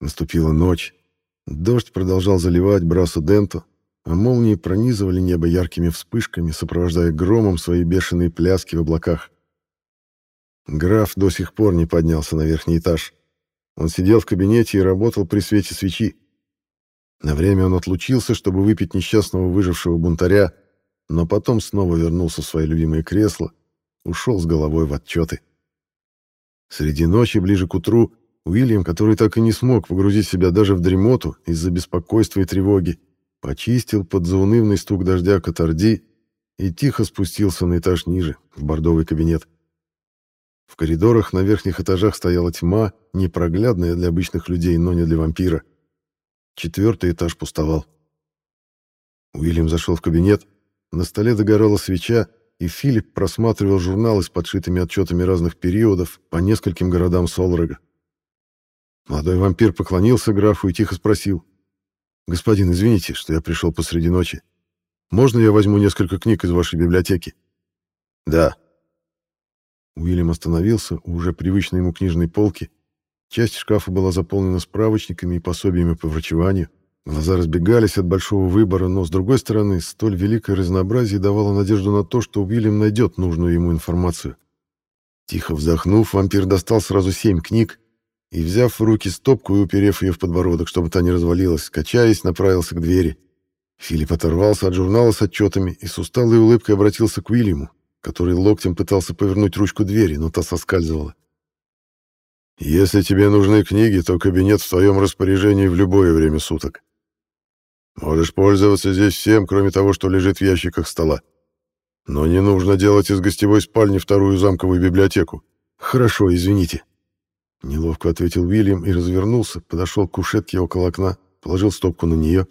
Наступила ночь. Дождь продолжал заливать Брасу Денту, а молнии пронизывали небо яркими вспышками, сопровождая громом свои бешеные пляски в облаках. Граф до сих пор не поднялся на верхний этаж. Он сидел в кабинете и работал при свете свечи. На время он отлучился, чтобы выпить несчастного выжившего бунтаря, но потом снова вернулся в свое любимое кресло, ушел с головой в отчеты. Среди ночи, ближе к утру, Уильям, который так и не смог погрузить себя даже в дремоту из-за беспокойства и тревоги, почистил под заунывный стук дождя катарди и тихо спустился на этаж ниже, в бордовый кабинет. В коридорах на верхних этажах стояла тьма, непроглядная для обычных людей, но не для вампира. Четвертый этаж пустовал. Уильям зашел в кабинет. На столе догорала свеча, и Филипп просматривал журналы с подшитыми отчетами разных периодов по нескольким городам Солрога. Молодой вампир поклонился графу и тихо спросил. «Господин, извините, что я пришел посреди ночи. Можно я возьму несколько книг из вашей библиотеки?» «Да», Уильям остановился у уже привычной ему книжной полки. Часть шкафа была заполнена справочниками и пособиями по врачеванию. Глаза разбегались от большого выбора, но, с другой стороны, столь великое разнообразие давало надежду на то, что Уильям найдет нужную ему информацию. Тихо вздохнув, вампир достал сразу семь книг и, взяв в руки стопку и уперев ее в подбородок, чтобы та не развалилась, качаясь, направился к двери. Филипп оторвался от журнала с отчетами и с усталой улыбкой обратился к Уильяму который локтем пытался повернуть ручку двери, но та соскальзывала. «Если тебе нужны книги, то кабинет в твоем распоряжении в любое время суток. Можешь пользоваться здесь всем, кроме того, что лежит в ящиках стола. Но не нужно делать из гостевой спальни вторую замковую библиотеку. Хорошо, извините». Неловко ответил Уильям и развернулся, подошел к кушетке около окна, положил стопку на нее.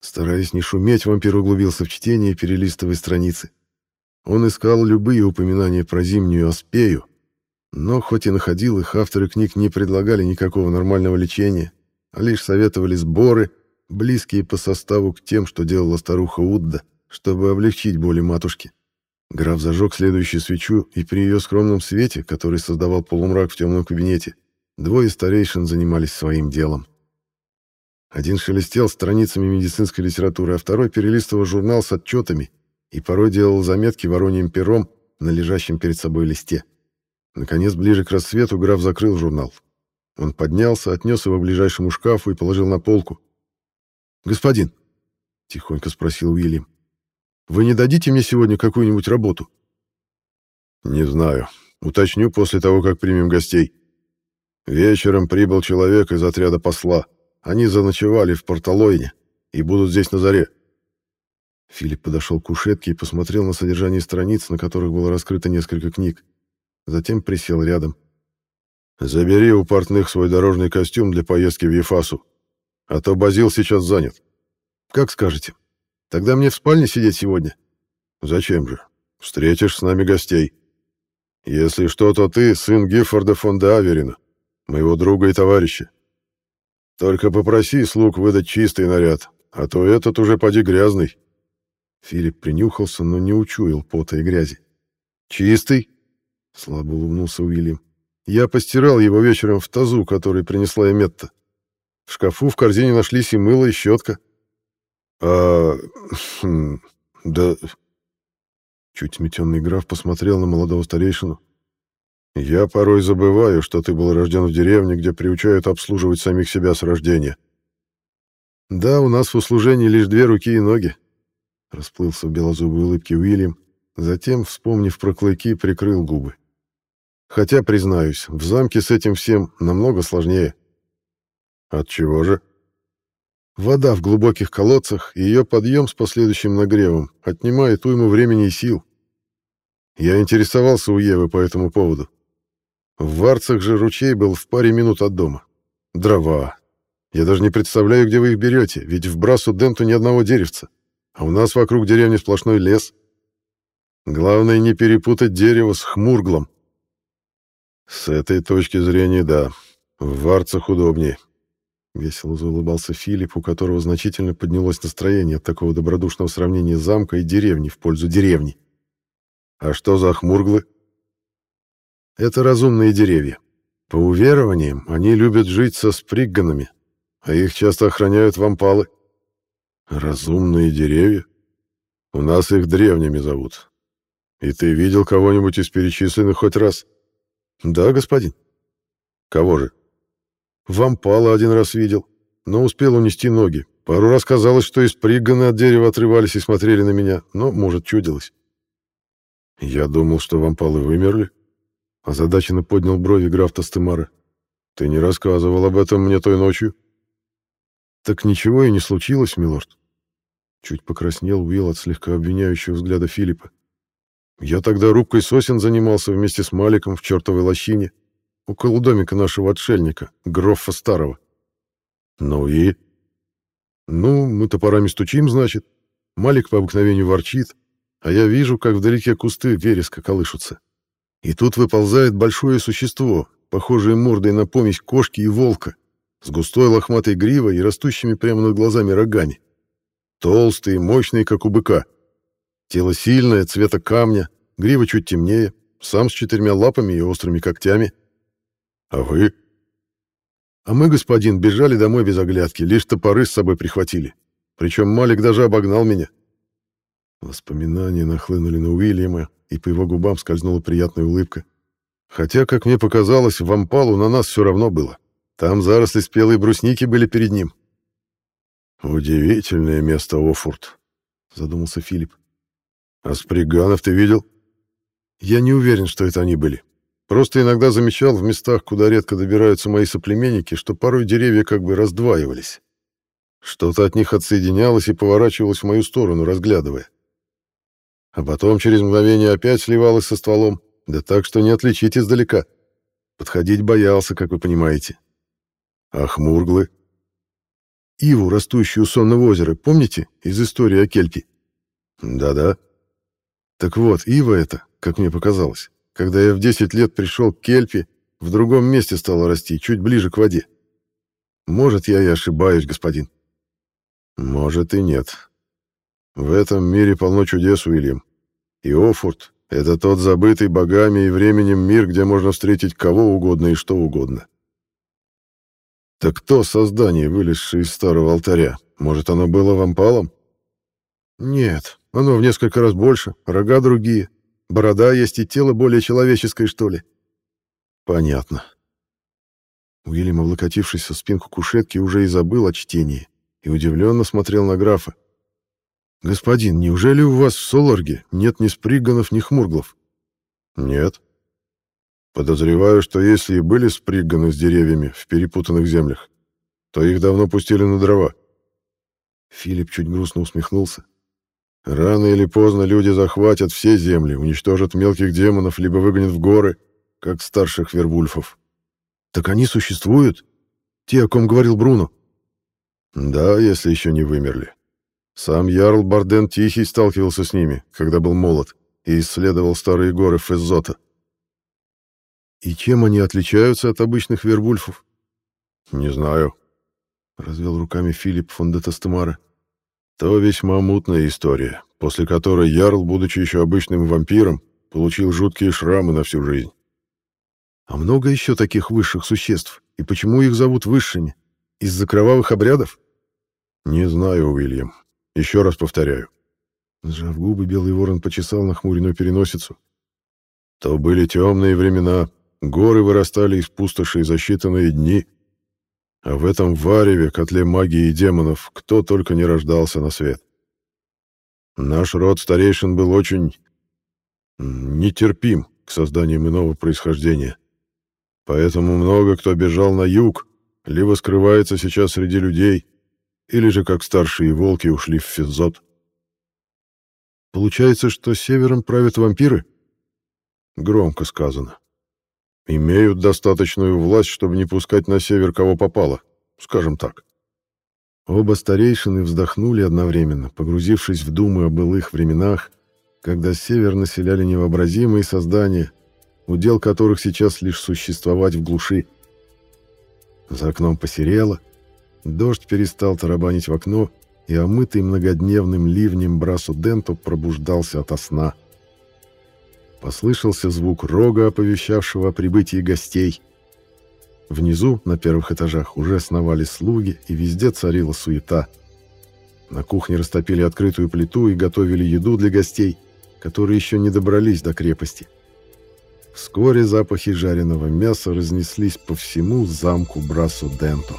Стараясь не шуметь, вампир углубился в чтение, перелистывая страницы. Он искал любые упоминания про зимнюю аспею, но хоть и находил их, авторы книг не предлагали никакого нормального лечения, а лишь советовали сборы, близкие по составу к тем, что делала старуха Удда, чтобы облегчить боли матушки. Граф зажег следующую свечу, и при ее скромном свете, который создавал полумрак в темном кабинете, двое старейшин занимались своим делом. Один шелестел страницами медицинской литературы, а второй перелистывал журнал с отчетами и порой делал заметки вороньим пером на лежащем перед собой листе. Наконец, ближе к рассвету, граф закрыл журнал. Он поднялся, отнес его к ближайшему шкафу и положил на полку. «Господин», — тихонько спросил Уильям, — «вы не дадите мне сегодня какую-нибудь работу?» «Не знаю. Уточню после того, как примем гостей. Вечером прибыл человек из отряда посла. Они заночевали в Порталойне и будут здесь на заре». Филипп подошел к кушетке и посмотрел на содержание страниц, на которых было раскрыто несколько книг. Затем присел рядом. Забери у портных свой дорожный костюм для поездки в Ефасу, а то Базил сейчас занят. Как скажете. Тогда мне в спальне сидеть сегодня? Зачем же? Встретишь с нами гостей. Если что, то ты сын Гиффорда фон де Аверина, моего друга и товарища. Только попроси слуг выдать чистый наряд, а то этот уже поди грязный. Филипп принюхался, но не учуял пота и грязи. «Чистый?» — слабо улыбнулся Уильям. Я постирал его вечером в тазу, который принесла Эметта. В шкафу в корзине нашлись и мыло, и щетка. А... Хм, да... Чуть сметенный граф посмотрел на молодого старейшину. «Я порой забываю, что ты был рожден в деревне, где приучают обслуживать самих себя с рождения». «Да, у нас в услужении лишь две руки и ноги», — расплылся в белозубой улыбке Уильям, затем, вспомнив про клыки, прикрыл губы. Хотя, признаюсь, в замке с этим всем намного сложнее. От чего же? Вода в глубоких колодцах и ее подъем с последующим нагревом отнимает уйму времени и сил. Я интересовался у Евы по этому поводу. В Варцах же ручей был в паре минут от дома. Дрова. Я даже не представляю, где вы их берете, ведь в Брасу Денту ни одного деревца, а у нас вокруг деревни сплошной лес. Главное не перепутать дерево с хмурглом. С этой точки зрения, да. В Варцах удобнее. Весело заулыбался Филипп, у которого значительно поднялось настроение от такого добродушного сравнения замка и деревни в пользу деревни. А что за хмурглы? Это разумные деревья. По уверованиям, они любят жить со спригганами, а их часто охраняют вампалы. Разумные деревья? У нас их древними зовут. И ты видел кого-нибудь из перечисленных хоть раз? Да, господин. Кого же? Вампала один раз видел, но успел унести ноги. Пару раз казалось, что из приганы от дерева отрывались и смотрели на меня, но, может, чудилось. Я думал, что вампалы вымерли. Озадаченно поднял брови граф Тастемара. Ты не рассказывал об этом мне той ночью. Так ничего и не случилось, милорд. Чуть покраснел Уилл от слегка обвиняющего взгляда Филиппа. Я тогда рубкой сосен занимался вместе с Маликом в чертовой лощине, около домика нашего отшельника, Гроффа Старого. Ну и? Ну, мы топорами стучим, значит. Малик по обыкновению ворчит, а я вижу, как вдалеке кусты вереска колышутся. И тут выползает большое существо, похожее мордой на помесь кошки и волка, с густой лохматой гривой и растущими прямо над глазами рогами. Толстый и мощный, как у быка. Тело сильное, цвета камня, грива чуть темнее, сам с четырьмя лапами и острыми когтями. А вы? А мы, господин, бежали домой без оглядки, лишь топоры с собой прихватили. Причем Малик даже обогнал меня. Воспоминания нахлынули на Уильяма, и по его губам скользнула приятная улыбка. Хотя, как мне показалось, в Ампалу на нас все равно было. Там заросли спелой брусники были перед ним. «Удивительное место, Офурт», — задумался Филипп. А сприганов ты видел? Я не уверен, что это они были. Просто иногда замечал в местах, куда редко добираются мои соплеменники, что порой деревья как бы раздваивались. Что-то от них отсоединялось и поворачивалось в мою сторону, разглядывая. А потом через мгновение опять сливалось со стволом, да так, что не отличить издалека. Подходить боялся, как вы понимаете. А хмурглы? Иву, растущую у сонного озера, помните, из истории о Кельпе? Да-да. Так вот, ива это, как мне показалось, когда я в 10 лет пришел к Кельпе, в другом месте стала расти, чуть ближе к воде. Может, я и ошибаюсь, господин. Может и нет. В этом мире полно чудес, Уильям. И Офорд — это тот забытый богами и временем мир, где можно встретить кого угодно и что угодно. Так кто создание, вылезшее из старого алтаря? Может, оно было вампалом? Нет, оно в несколько раз больше, рога другие. Борода есть и тело более человеческое, что ли. Понятно. Уильям, облокотившись со спинку кушетки, уже и забыл о чтении и удивленно смотрел на графа. «Господин, неужели у вас в Соларге нет ни спригганов, ни хмурглов?» «Нет. Подозреваю, что если и были спригганы с деревьями в перепутанных землях, то их давно пустили на дрова». Филипп чуть грустно усмехнулся. «Рано или поздно люди захватят все земли, уничтожат мелких демонов, либо выгонят в горы, как старших вервульфов». «Так они существуют? Те, о ком говорил Бруно?» «Да, если еще не вымерли. Сам Ярл Барден Тихий сталкивался с ними, когда был молод, и исследовал старые горы Феззота. И чем они отличаются от обычных вервульфов? Не знаю, развел руками Филипп фон де Тестемара. То весьма мутная история, после которой Ярл, будучи еще обычным вампиром, получил жуткие шрамы на всю жизнь. А много еще таких высших существ, и почему их зовут высшими? Из-за кровавых обрядов? Не знаю, Уильям. Еще раз повторяю. Сжав губы, Белый Ворон почесал нахмуренную переносицу. То были темные времена. Горы вырастали из пустоши за считанные дни. А в этом вареве, котле магии и демонов, кто только не рождался на свет. Наш род старейшин был очень... нетерпим к созданию иного происхождения. Поэтому много кто бежал на юг, либо скрывается сейчас среди людей, или же как старшие волки ушли в Физзот. Получается, что севером правят вампиры? Громко сказано. Имеют достаточную власть, чтобы не пускать на север кого попало, скажем так. Оба старейшины вздохнули одновременно, погрузившись в думы о былых временах, когда север населяли невообразимые создания, удел которых сейчас лишь существовать в глуши. За окном посерело, Дождь перестал тарабанить в окно, и омытый многодневным ливнем Брасу Денто пробуждался ото сна. Послышался звук рога, оповещавшего о прибытии гостей. Внизу, на первых этажах, уже сновали слуги, и везде царила суета. На кухне растопили открытую плиту и готовили еду для гостей, которые еще не добрались до крепости. Вскоре запахи жареного мяса разнеслись по всему замку Брасу Денто.